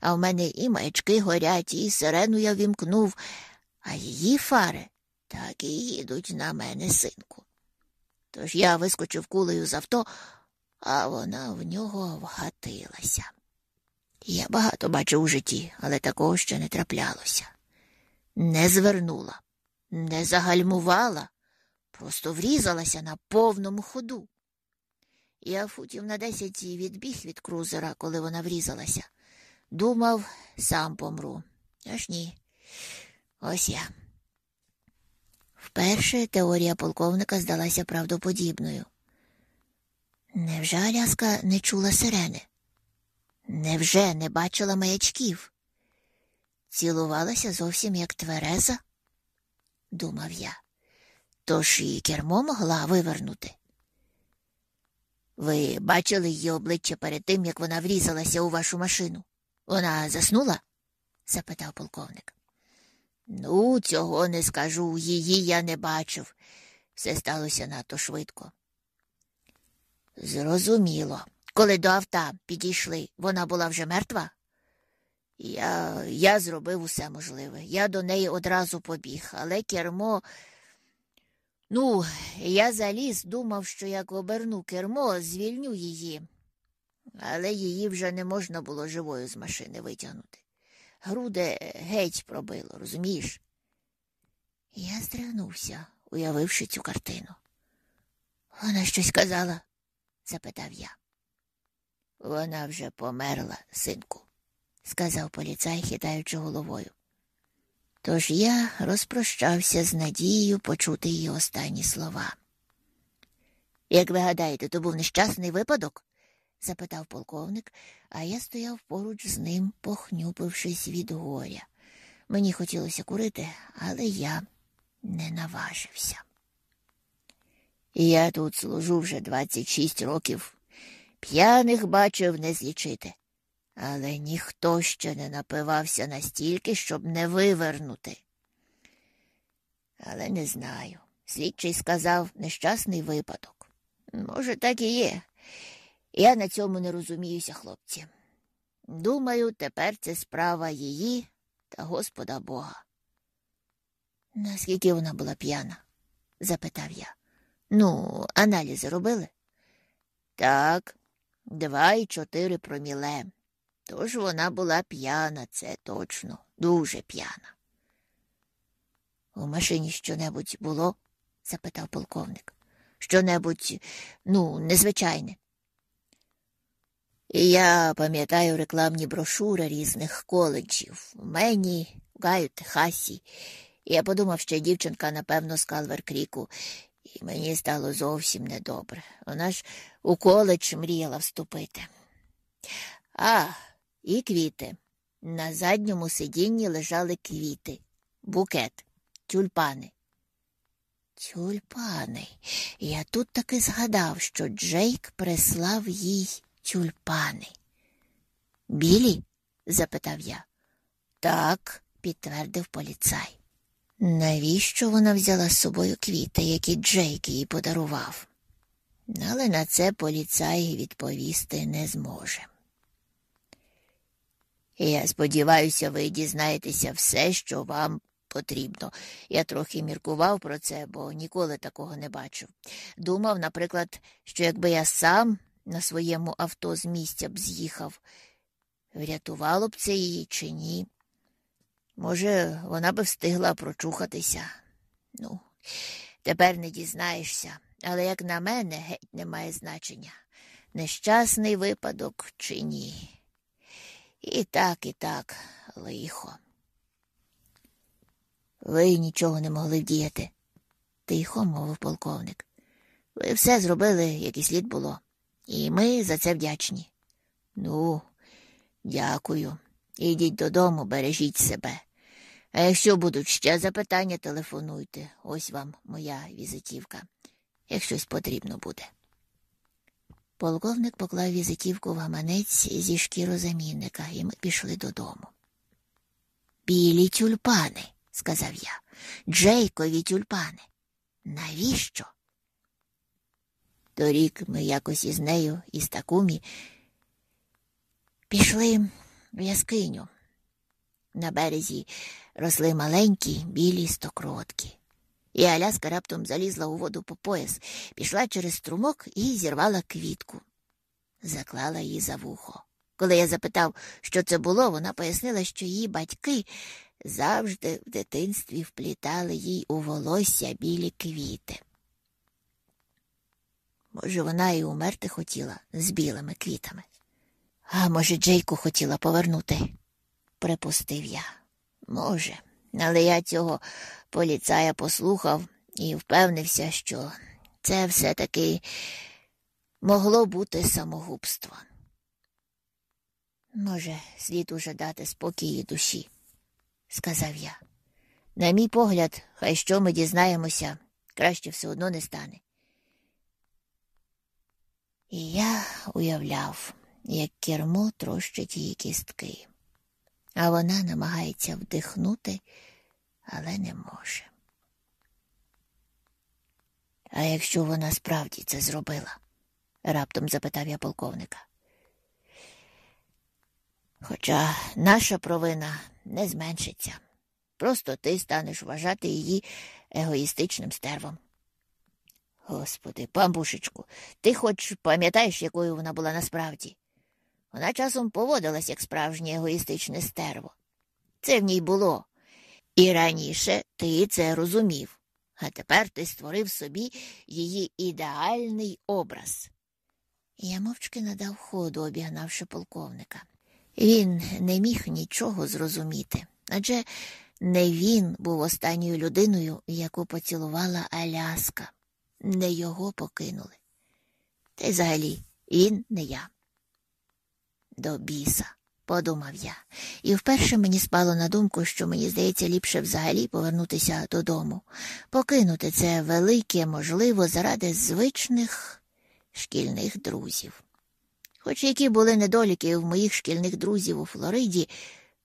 А в мене і маячки горять, і сирену я вімкнув, а її фари так і їдуть на мене, синку. Тож я вискочив кулею з авто, а вона в нього вгатилася. Я багато бачив у житті, але такого ще не траплялося. Не звернула, не загальмувала, просто врізалася на повному ходу. Я футів на десять відбіг від крузера, коли вона врізалася. Думав, сам помру. Аж ні. Ось я. Вперше теорія полковника здалася правдоподібною. Невже Аляска не чула сирени? Невже не бачила маячків? Цілувалася зовсім як твереза? думав я. Тож і кермо могла вивернути. Ви бачили її обличчя перед тим, як вона врізалася у вашу машину? Вона заснула? запитав полковник. Ну, цього не скажу. Її я не бачив. Все сталося надто швидко. Зрозуміло. Коли до авто підійшли, вона була вже мертва? Я я зробив усе можливе. Я до неї одразу побіг, але кермо. Ну, я заліз, думав, що як оберну кермо, звільню її, але її вже не можна було живою з машини витягнути. Груди геть пробило, розумієш? Я здригнувся, уявивши цю картину. Вона щось казала? запитав я. Вона вже померла, синку, сказав поліцай, хитаючи головою. Тож я розпрощався з надією почути її останні слова. Як ви гадаєте, то був нещасний випадок? запитав полковник, а я стояв поруч з ним, похнюпившись від горя. Мені хотілося курити, але я не наважився. Я тут служу вже 26 років. П'яних бачив не злічити, але ніхто ще не напивався настільки, щоб не вивернути. Але не знаю. Слідчий сказав нещасний випадок. Може, так і є. Я на цьому не розуміюся, хлопці. Думаю, тепер це справа її та Господа Бога. Наскільки вона була п'яна? запитав я. Ну, аналізи робили? Так, два і чотири проміле. Тож вона була п'яна, це точно, дуже п'яна. У машині що-небудь було? запитав полковник. Що-небудь, ну, незвичайне. Я пам'ятаю рекламні брошури різних коледжів в Мені, в Техасі. Я подумав, що дівчинка, напевно, з Калвер Кріку, і мені стало зовсім недобре. Вона ж у коледж мріяла вступити. А, і квіти. На задньому сидінні лежали квіти, букет, тюльпани. Тюльпани. Я тут таки згадав, що Джейк прислав їй тюльпани. Білі? запитав я. Так, підтвердив поліцай. Навіщо вона взяла з собою квіти, які Джейк їй подарував? Але на це поліцай відповісти не зможе. Я сподіваюся, ви дізнаєтеся все, що вам потрібно. Я трохи міркував про це, бо ніколи такого не бачив. Думав, наприклад, що якби я сам на своєму авто з місця б з'їхав, врятувало б це її чи ні. Може, вона би встигла прочухатися. Ну, тепер не дізнаєшся, але, як на мене, геть не має значення. Нещасний випадок чи ні. І так, і так, лихо. Ви нічого не могли вдіяти, тихо мовив полковник. Ви все зробили, як і слід було, і ми за це вдячні. Ну, дякую. Ідіть додому, бережіть себе. А якщо будуть ще запитання, телефонуйте. Ось вам моя візитівка, як щось потрібно буде. Полковник поклав візитівку в гаманець зі шкірозамінника, і ми пішли додому. Білі тюльпани, сказав я, Джейкові тюльпани. Навіщо? Торік ми якось із нею, із такумі, пішли в яскиню. На березі росли маленькі білі стокротки. І Аляска раптом залізла у воду по пояс, пішла через струмок і зірвала квітку. Заклала її за вухо. Коли я запитав, що це було, вона пояснила, що її батьки завжди в дитинстві вплітали їй у волосся білі квіти. Може, вона і умерти хотіла з білими квітами. А може, Джейку хотіла повернути, припустив я. Може, але я цього поліцая послухав і впевнився, що це все-таки могло бути самогубство. Може, слід уже дати спокій душі, сказав я. На мій погляд, хай що ми дізнаємося, краще все одно не стане. І я уявляв, як кермо трощить її кістки, а вона намагається вдихнути, але не може. А якщо вона справді це зробила? раптом запитав я полковника. Хоча наша провина не зменшиться. Просто ти станеш вважати її егоїстичним стервом. Господи, памбушечку, ти хоч пам'ятаєш, якою вона була насправді? Вона часом поводилась як справжнє егоїстичне стерво. Це в ній було. І раніше ти це розумів, а тепер ти створив собі її ідеальний образ. Я мовчки надав ходу, обігнавши полковника. Він не міг нічого зрозуміти, адже не він був останньою людиною, яку поцілувала Аляска, не його покинули. Та й взагалі він не я. До біса, подумав я, і вперше мені спало на думку, що мені здається ліпше взагалі повернутися додому, покинути це велике, можливо, заради звичних шкільних друзів. Хоч які були недоліки в моїх шкільних друзів у Флориді,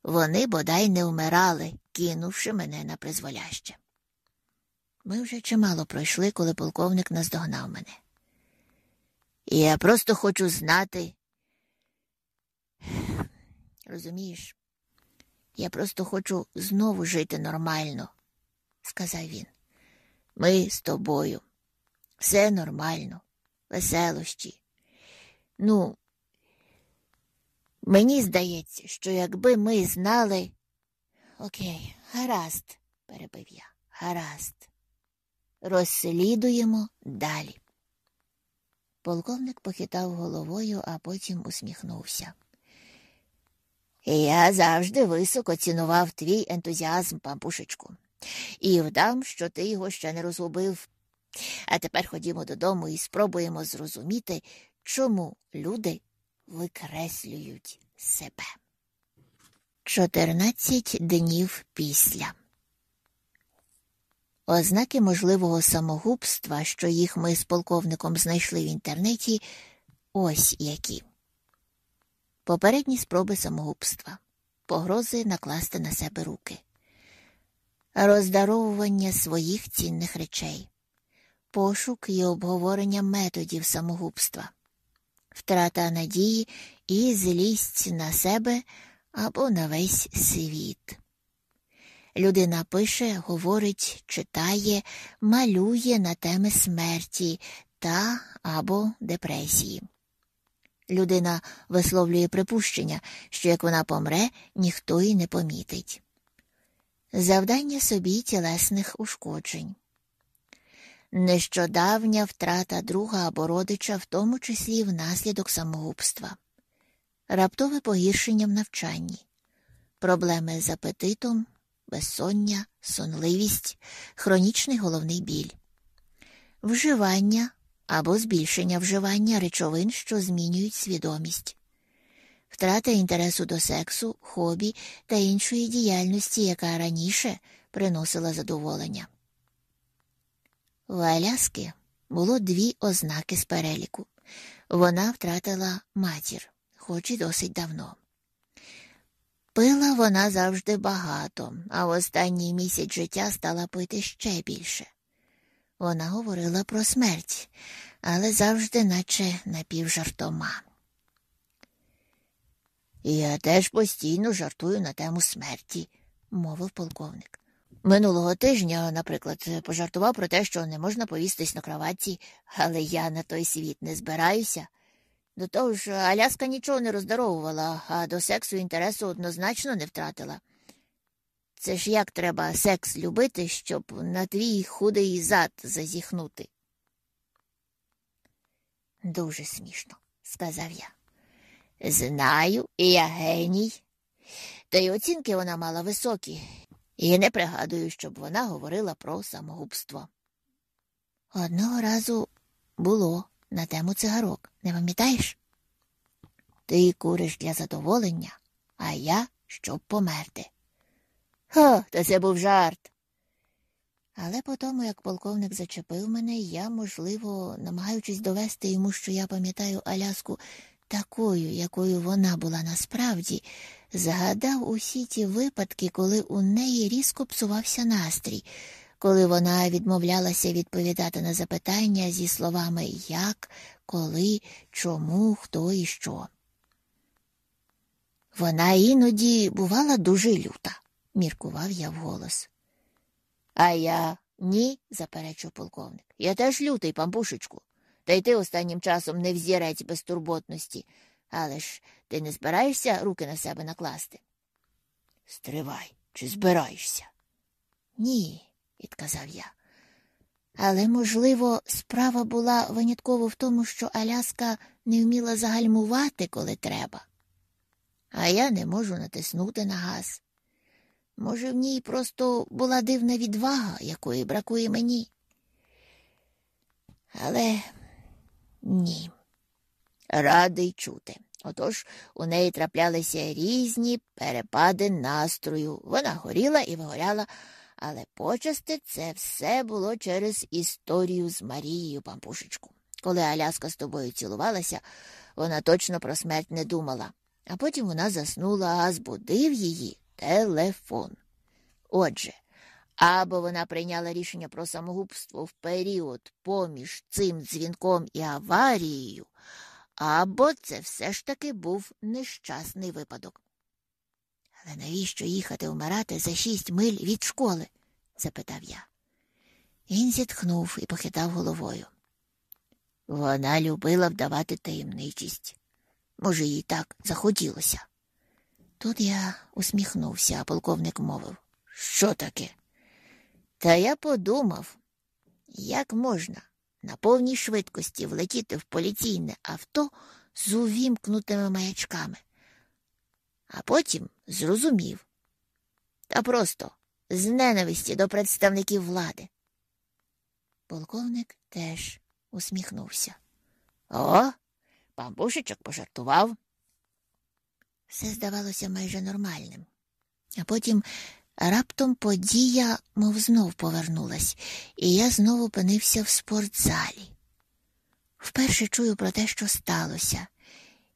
вони бодай не вмирали, кинувши мене на призволяще. Ми вже чимало пройшли, коли полковник наздогнав мене. Я просто хочу знати. [laughs] Розумієш, я просто хочу знову жити нормально, сказав він. Ми з тобою. Все нормально, веселощі. Ну, Мені здається, що якби ми знали. Окей, гаразд, перебив я, гаразд. Розслідуємо далі. Полковник похитав головою, а потім усміхнувся. Я завжди високо цінував твій ентузіазм, пампушечку, і вдам, що ти його ще не розгубив. А тепер ходімо додому і спробуємо зрозуміти, чому люди викреслюють себе. Чотирнадцять днів після. Ознаки можливого самогубства, що їх ми з полковником знайшли в інтернеті, ось які. Попередні спроби самогубства, погрози накласти на себе руки, роздаровування своїх цінних речей, пошук і обговорення методів самогубства втрата надії і злість на себе або на весь світ. Людина пише, говорить, читає, малює на теми смерті та або депресії. Людина висловлює припущення, що як вона помре, ніхто й не помітить. Завдання собі тілесних ушкоджень. Нещодавня втрата друга або родича, в тому числі внаслідок самогубства, раптове погіршення в навчанні, проблеми з апетитом, безсоння, сонливість, хронічний головний біль, вживання або збільшення вживання речовин, що змінюють свідомість. Втрата інтересу до сексу, хобі та іншої діяльності, яка раніше приносила задоволення. В Аляски було дві ознаки з переліку. Вона втратила матір, хоч і досить давно. Пила вона завжди багато, а в останній місяць життя стала пити ще більше. Вона говорила про смерть, але завжди, наче напівжартома. Я теж постійно жартую на тему смерті, мовив полковник. Минулого тижня, наприклад, пожартував про те, що не можна повістись на кроватці, але я на той світ не збираюся. До того ж, Аляска нічого не роздаровувала, а до сексу інтересу однозначно не втратила. Це ж як треба секс любити, щоб на твій худий зад зазіхнути. Дуже смішно, сказав я. Знаю, і я геній. Та й оцінки вона мала високі, і не пригадую, щоб вона говорила про самогубство. Одного разу було на тему цигарок, не пам'ятаєш? Ти куриш для задоволення, а я щоб померти. Ха, та це був жарт. Але по тому, як полковник зачепив мене, я, можливо, намагаючись довести йому, що я пам'ятаю Аляску такою, якою вона була насправді, згадав усі ті випадки, коли у неї різко псувався настрій, коли вона відмовлялася відповідати на запитання зі словами як, коли, чому, хто і що. Вона іноді бувала дуже люта, міркував я вголос. А я ні, заперечив полковник. Я теж лютий, пампушечку. Та й ти останнім часом не взірець безтурботності. Але ж ти не збираєшся руки на себе накласти? Стривай, чи збираєшся? Ні, відказав я. Але, можливо, справа була винятково в тому, що Аляска не вміла загальмувати, коли треба. А я не можу натиснути на газ. Може, в ній просто була дивна відвага, якої бракує мені. Але ні. Радий чути. Отож у неї траплялися різні перепади настрою. Вона горіла і вигоряла, але почасти це все було через історію з Марією Пампушечку. Коли Аляска з тобою цілувалася, вона точно про смерть не думала, а потім вона заснула, а збудив її телефон. Отже, або вона прийняла рішення про самогубство в період поміж цим дзвінком і аварією, або це все ж таки був нещасний випадок. Але навіщо їхати вмирати за шість миль від школи? запитав я. Він зітхнув і похитав головою. Вона любила вдавати таємничість. Може, їй так захотілося. Тут я усміхнувся, а полковник мовив Що таке? Та я подумав, як можна на повній швидкості влетіти в поліційне авто з увімкнутими маячками, а потім зрозумів. Та просто з ненависті до представників влади. Полковник теж усміхнувся. О, пампушечок пожартував. Все здавалося майже нормальним. А потім раптом подія, мов знов повернулась, і я знову опинився в спортзалі. Вперше чую про те, що сталося,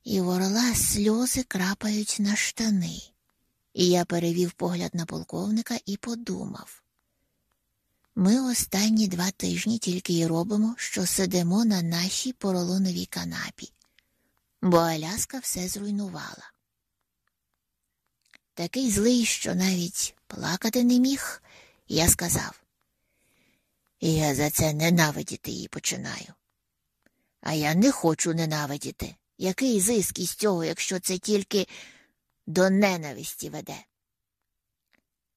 і в орла сльози крапають на штани. І я перевів погляд на полковника і подумав. Ми останні два тижні тільки й робимо, що сидимо на нашій поролоновій канапі, бо Аляска все зруйнувала. Такий злий, що навіть плакати не міг, я сказав. Я за це ненавидіти її починаю. А я не хочу ненавидіти. Який зиск із цього, якщо це тільки до ненависті веде?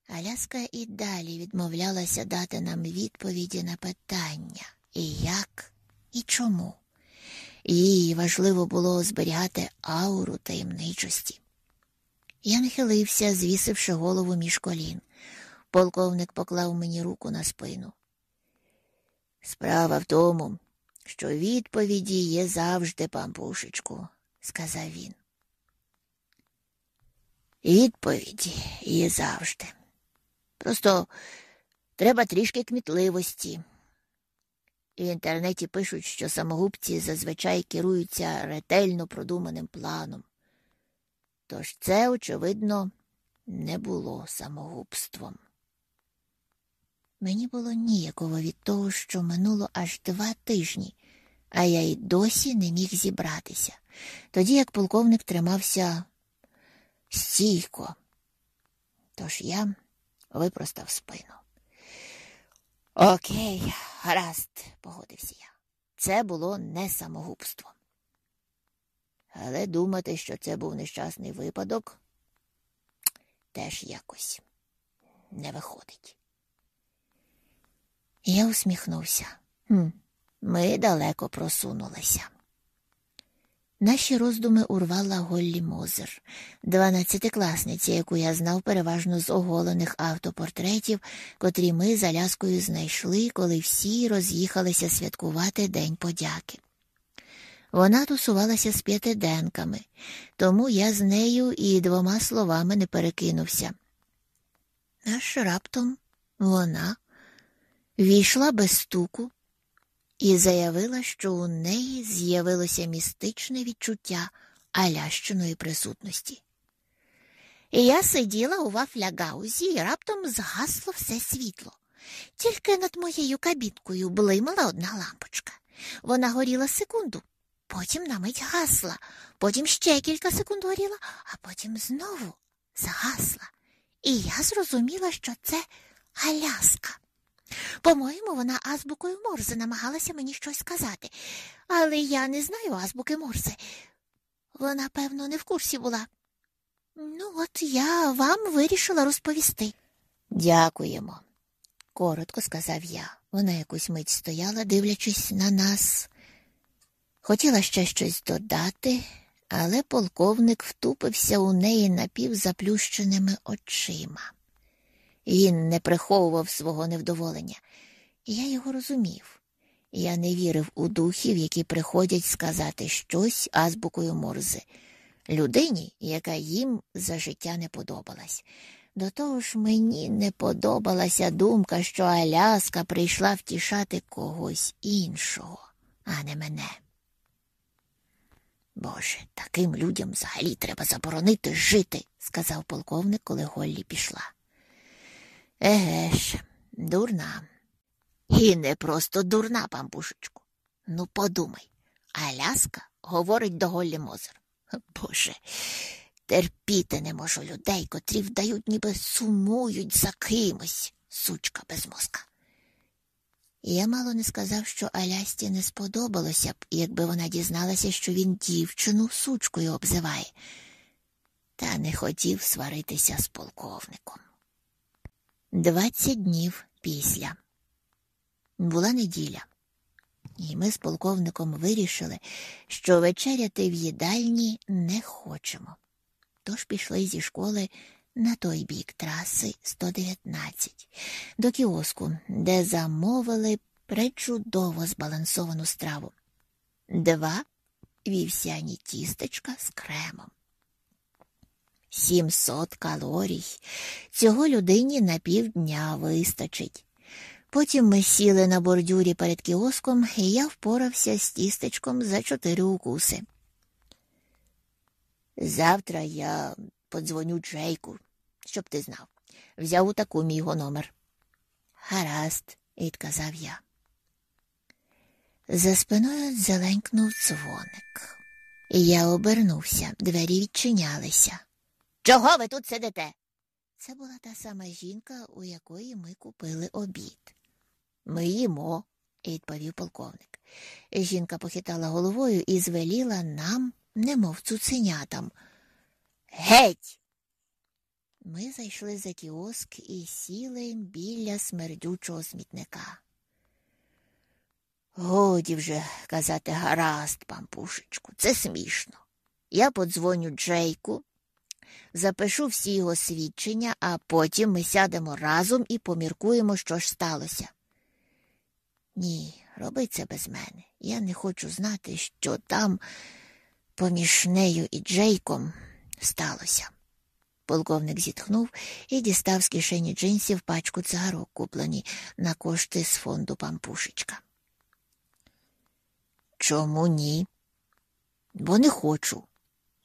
Аляска і далі відмовлялася дати нам відповіді на питання і як, і чому. Їй важливо було зберігати ауру таємничості. Я нахилився, звісивши голову між колін. Полковник поклав мені руку на спину. Справа в тому, що відповіді є завжди, пампушечку, сказав він. Відповіді є завжди. Просто треба трішки кмітливості. В інтернеті пишуть, що самогубці зазвичай керуються ретельно продуманим планом. Тож це, очевидно, не було самогубством. Мені було ніяково від того, що минуло аж два тижні, а я й досі не міг зібратися, тоді як полковник тримався стійко. Тож я випростав спину. Окей, гаразд, погодився я. Це було не самогубство. Але думати, що це був нещасний випадок, теж якось не виходить. Я усміхнувся. Ми далеко просунулися. Наші роздуми урвала Голлі Мозер, дванадцятикласниця, яку я знав переважно з оголених автопортретів, котрі ми за ляскою знайшли, коли всі роз'їхалися святкувати День подяки. Вона тусувалася з п'ятиденками, тому я з нею і двома словами не перекинувся. Аж раптом вона війшла без стуку і заявила, що у неї з'явилося містичне відчуття алящиної присутності. Я сиділа у вафлягаузі і раптом згасло все світло. Тільки над моєю кабіткою блимала одна лампочка. Вона горіла секунду, потім на мить гасла, потім ще кілька секунд горіла, а потім знову згасла. І я зрозуміла, що це Аляска. По-моєму, вона азбукою Морзе намагалася мені щось сказати, але я не знаю азбуки Морзе. Вона, певно, не в курсі була. Ну, от я вам вирішила розповісти. Дякуємо, коротко сказав я. Вона якусь мить стояла, дивлячись на нас. Хотіла ще щось додати, але полковник втупився у неї напівзаплющеними очима. Він не приховував свого невдоволення. Я його розумів. Я не вірив у духів, які приходять сказати щось азбукою морзи, людині, яка їм за життя не подобалась. До того ж мені не подобалася думка, що Аляска прийшла втішати когось іншого, а не мене. Боже, таким людям взагалі треба заборонити жити, сказав полковник, коли Голлі пішла. Еге ж, дурна. І не просто дурна, пампушечку. Ну, подумай, Аляска говорить до Голлі Мозер. Боже, терпіти не можу людей, котрі вдають, ніби сумують за кимось, сучка без мозка. Я мало не сказав, що Алясті не сподобалося б, якби вона дізналася, що він дівчину сучкою обзиває, та не хотів сваритися з полковником. Двадцять днів після була неділя, і ми з полковником вирішили, що вечеряти в їдальні не хочемо. Тож пішли зі школи на той бік траси 119, до кіоску, де замовили пречудово збалансовану страву. Два вівсяні тістечка з кремом. Сімсот калорій. Цього людині на півдня вистачить. Потім ми сіли на бордюрі перед кіоском, і я впорався з тістечком за чотири укуси. Завтра я подзвоню Джейку, щоб ти знав. Взяв у таку мій його номер. Гаразд, відказав я. За спиною зеленькнув дзвоник. Я обернувся, двері відчинялися. Чого ви тут сидите? Це була та сама жінка, у якої ми купили обід. Ми їмо, відповів полковник. Жінка похитала головою і звеліла нам, немов цуценятам. Геть. Ми зайшли за кіоск і сіли біля смердючого смітника. Годі вже казати гаразд, пампушечку, це смішно. Я подзвоню Джейку, запишу всі його свідчення, а потім ми сядемо разом і поміркуємо, що ж сталося. Ні, роби це без мене. Я не хочу знати, що там поміж нею і Джейком сталося. Полковник зітхнув і дістав з кишені джинсів пачку цигарок, куплені на кошти з фонду пампушечка. Чому ні? Бо не хочу.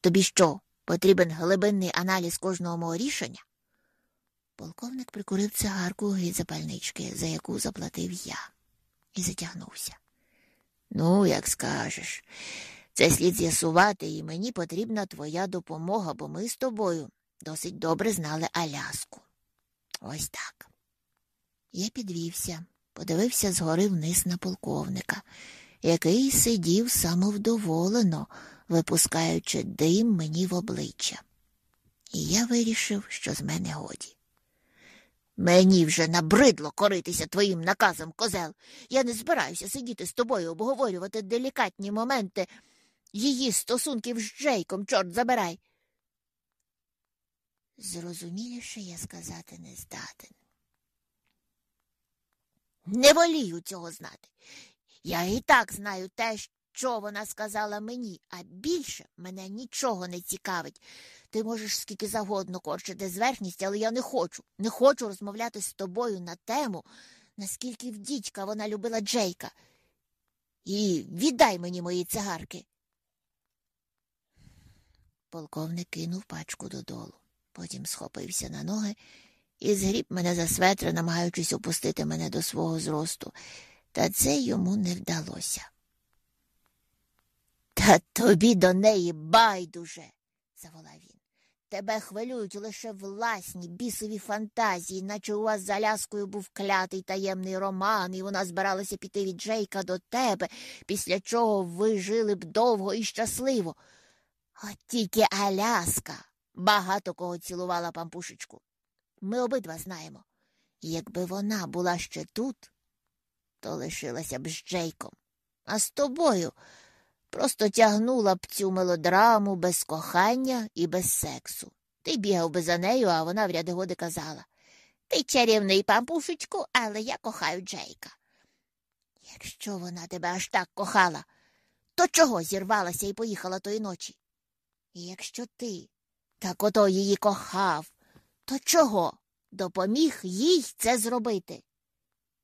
Тобі що, потрібен глибинний аналіз кожного мого рішення? Полковник прикурив цигарку від запальнички, за яку заплатив я, і затягнувся. Ну, як скажеш, це слід з'ясувати, і мені потрібна твоя допомога, бо ми з тобою досить добре знали Аляску. Ось так. Я підвівся, подивився згори вниз на полковника, який сидів самовдоволено, випускаючи дим мені в обличчя. І я вирішив, що з мене годі. Мені вже набридло коритися твоїм наказом, козел. Я не збираюся сидіти з тобою, обговорювати делікатні моменти її стосунків з Джейком, чорт забирай. Зрозуміліше я сказати не здатен. Не волію цього знати. Я і так знаю те, що вона сказала мені, а більше мене нічого не цікавить. Ти можеш скільки завгодно корчити зверхність, але я не хочу, не хочу розмовляти з тобою на тему, наскільки в дідька вона любила Джейка. І віддай мені мої цигарки. Полковник кинув пачку додолу, потім схопився на ноги і згріб мене за светра, намагаючись опустити мене до свого зросту, та це йому не вдалося. Та тобі до неї байдуже, заволав він. Тебе хвилюють лише власні бісові фантазії, наче у вас за ляскою був клятий таємний роман, і вона збиралася піти від Джейка до тебе, після чого ви жили б довго і щасливо. Тільки Аляска багато кого цілувала пампушечку. Ми обидва знаємо. Якби вона була ще тут, то лишилася б з Джейком, а з тобою просто тягнула б цю мелодраму без кохання і без сексу. Ти бігав би за нею, а вона в ряди годи казала Ти чарівний пампушечку, але я кохаю Джейка. Якщо вона тебе аж так кохала, то чого зірвалася і поїхала тої ночі? І якщо ти так ото її кохав, то чого допоміг їй це зробити?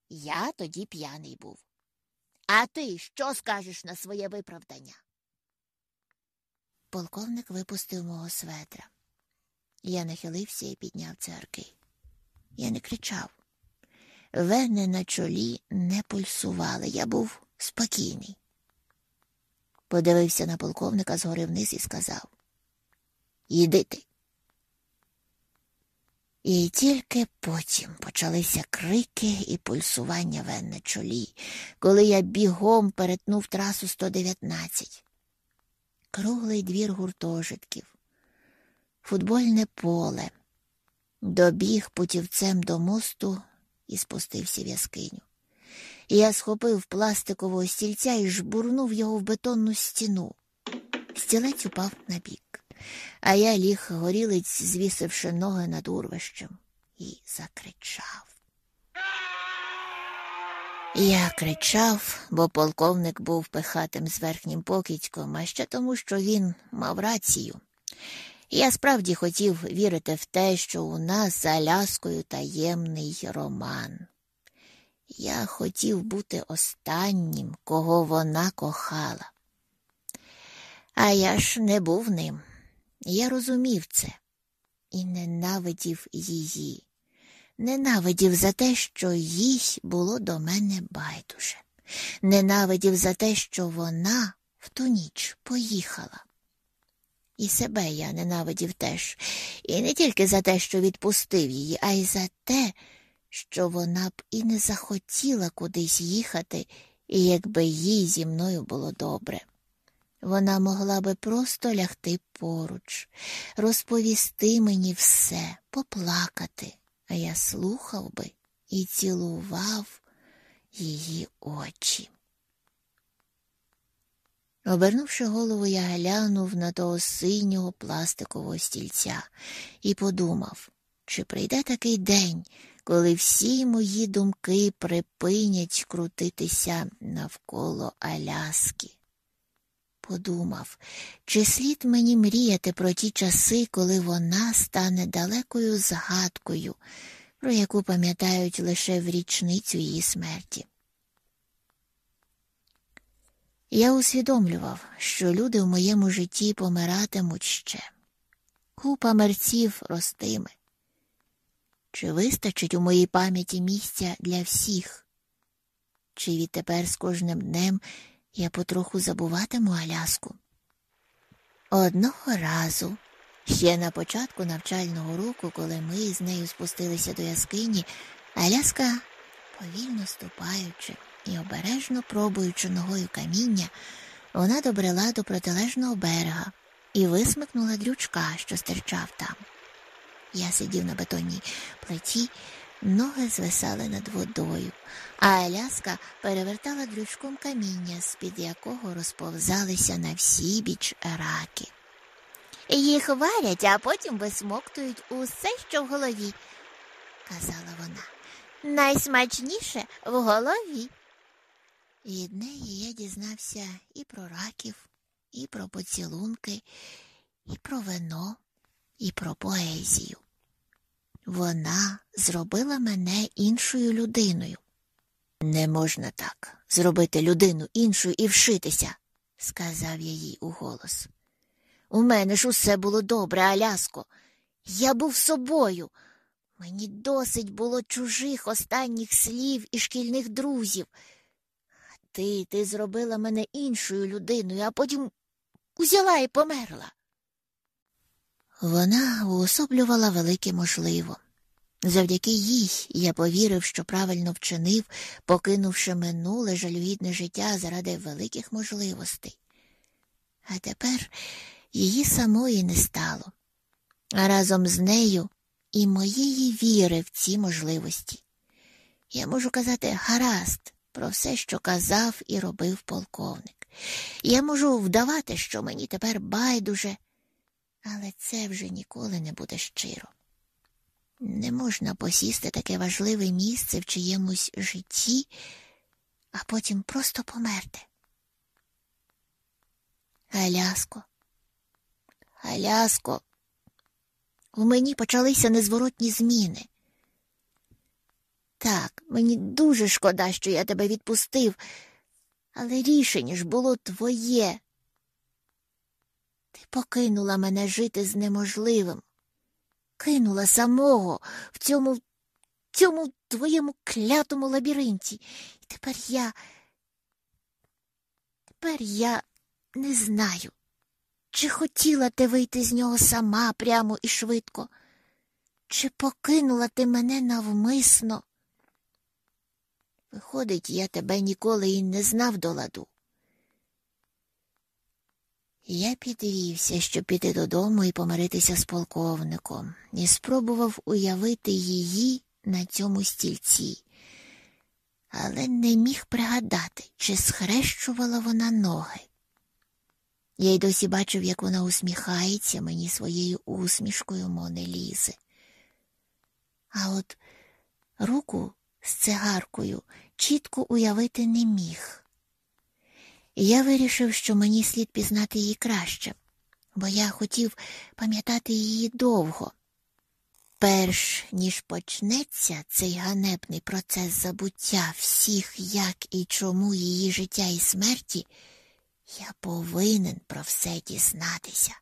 Я тоді п'яний був. А ти що скажеш на своє виправдання? Полковник випустив мого светра. Я нахилився і підняв церкви. Я не кричав. Вени на чолі не пульсували. Я був спокійний. Подивився на полковника згори вниз і сказав Іди ти. І тільки потім почалися крики і пульсування вен на чолі, коли я бігом перетнув трасу 119. Круглий двір гуртожитків, футбольне поле, добіг путівцем до мосту і спустився в яскиню. Я схопив пластикового стільця і жбурнув його в бетонну стіну. Стілець упав на бік а я ліг горілиць, звісивши ноги над урвищем, і закричав. Я кричав, бо полковник був пихатим з верхнім покидьком, а ще тому, що він мав рацію. Я справді хотів вірити в те, що у нас за Аляскою таємний роман. Я хотів бути останнім, кого вона кохала. А я ж не був ним. Я розумів це і ненавидів її, ненавидів за те, що їй було до мене байдуже, ненавидів за те, що вона в ту ніч поїхала. І себе я ненавидів теж, і не тільки за те, що відпустив її, а й за те, що вона б і не захотіла кудись їхати, якби їй зі мною було добре. Вона могла би просто лягти поруч, розповісти мені все, поплакати, а я слухав би і цілував її очі. Обернувши голову, я глянув на того синього пластикового стільця і подумав, чи прийде такий день, коли всі мої думки припинять крутитися навколо Аляски подумав, чи слід мені мріяти про ті часи, коли вона стане далекою згадкою, про яку пам'ятають лише в річницю її смерті. Я усвідомлював, що люди в моєму житті помиратимуть ще. Купа мерців ростиме. Чи вистачить у моїй пам'яті місця для всіх? Чи відтепер з кожним днем я потроху забуватиму Аляску. Одного разу, ще на початку навчального року, коли ми з нею спустилися до яскині, Аляска Повільно ступаючи і обережно пробуючи ногою каміння, вона добрела до протилежного берега і висмикнула дрючка, що стирчав там. Я сидів на бетонній плиті, ноги звисали над водою, а Аляска перевертала дрючком каміння, з-під якого розповзалися на всі біч раки. Їх варять, а потім висмоктують усе, що в голові, казала вона. Найсмачніше в голові. Від неї я дізнався і про раків, і про поцілунки, і про вино, і про поезію. Вона зробила мене іншою людиною. Не можна так зробити людину іншою і вшитися, сказав я їй у голос. У мене ж усе було добре, Аляско. Я був собою. Мені досить було чужих останніх слів і шкільних друзів. Ти, ти зробила мене іншою людиною, а потім узяла і померла. Вона уособлювала велике можливо. Завдяки їй я повірив, що правильно вчинив, покинувши минуле жалюгідне життя заради великих можливостей. А тепер її самої не стало, а разом з нею і моєї віри в ці можливості. Я можу казати гаразд про все, що казав і робив полковник. Я можу вдавати, що мені тепер байдуже, але це вже ніколи не буде щиро. Не можна посісти таке важливе місце в чиємусь житті, а потім просто померти. Аляско, Аляско, в мені почалися незворотні зміни. Так, мені дуже шкода, що я тебе відпустив, але рішення ж було твоє. Ти покинула мене жити з неможливим, кинула самого в цьому цьому твоєму клятому лабіринті. І тепер я. Тепер я не знаю. Чи хотіла ти вийти з нього сама прямо і швидко? Чи покинула ти мене навмисно? Виходить, я тебе ніколи і не знав до ладу. Я підвівся, щоб піти додому і помиритися з полковником, і спробував уявити її на цьому стільці, але не міг пригадати, чи схрещувала вона ноги. Я й досі бачив, як вона усміхається мені своєю усмішкою Мони Лізи. А от руку з цигаркою чітко уявити не міг. Я вирішив, що мені слід пізнати її краще, бо я хотів пам'ятати її довго. Перш ніж почнеться цей ганебний процес забуття всіх, як і чому її життя і смерті. Я повинен про все дізнатися.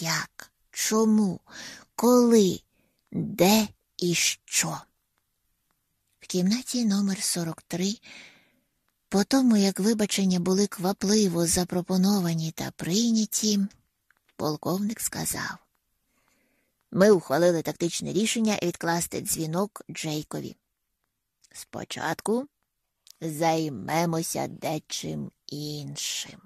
Як, чому, коли, де і що. В кімнаті номер 43 по тому, як вибачення були квапливо запропоновані та прийняті, полковник сказав ми ухвалили тактичне рішення відкласти дзвінок Джейкові. Спочатку займемося дечим іншим.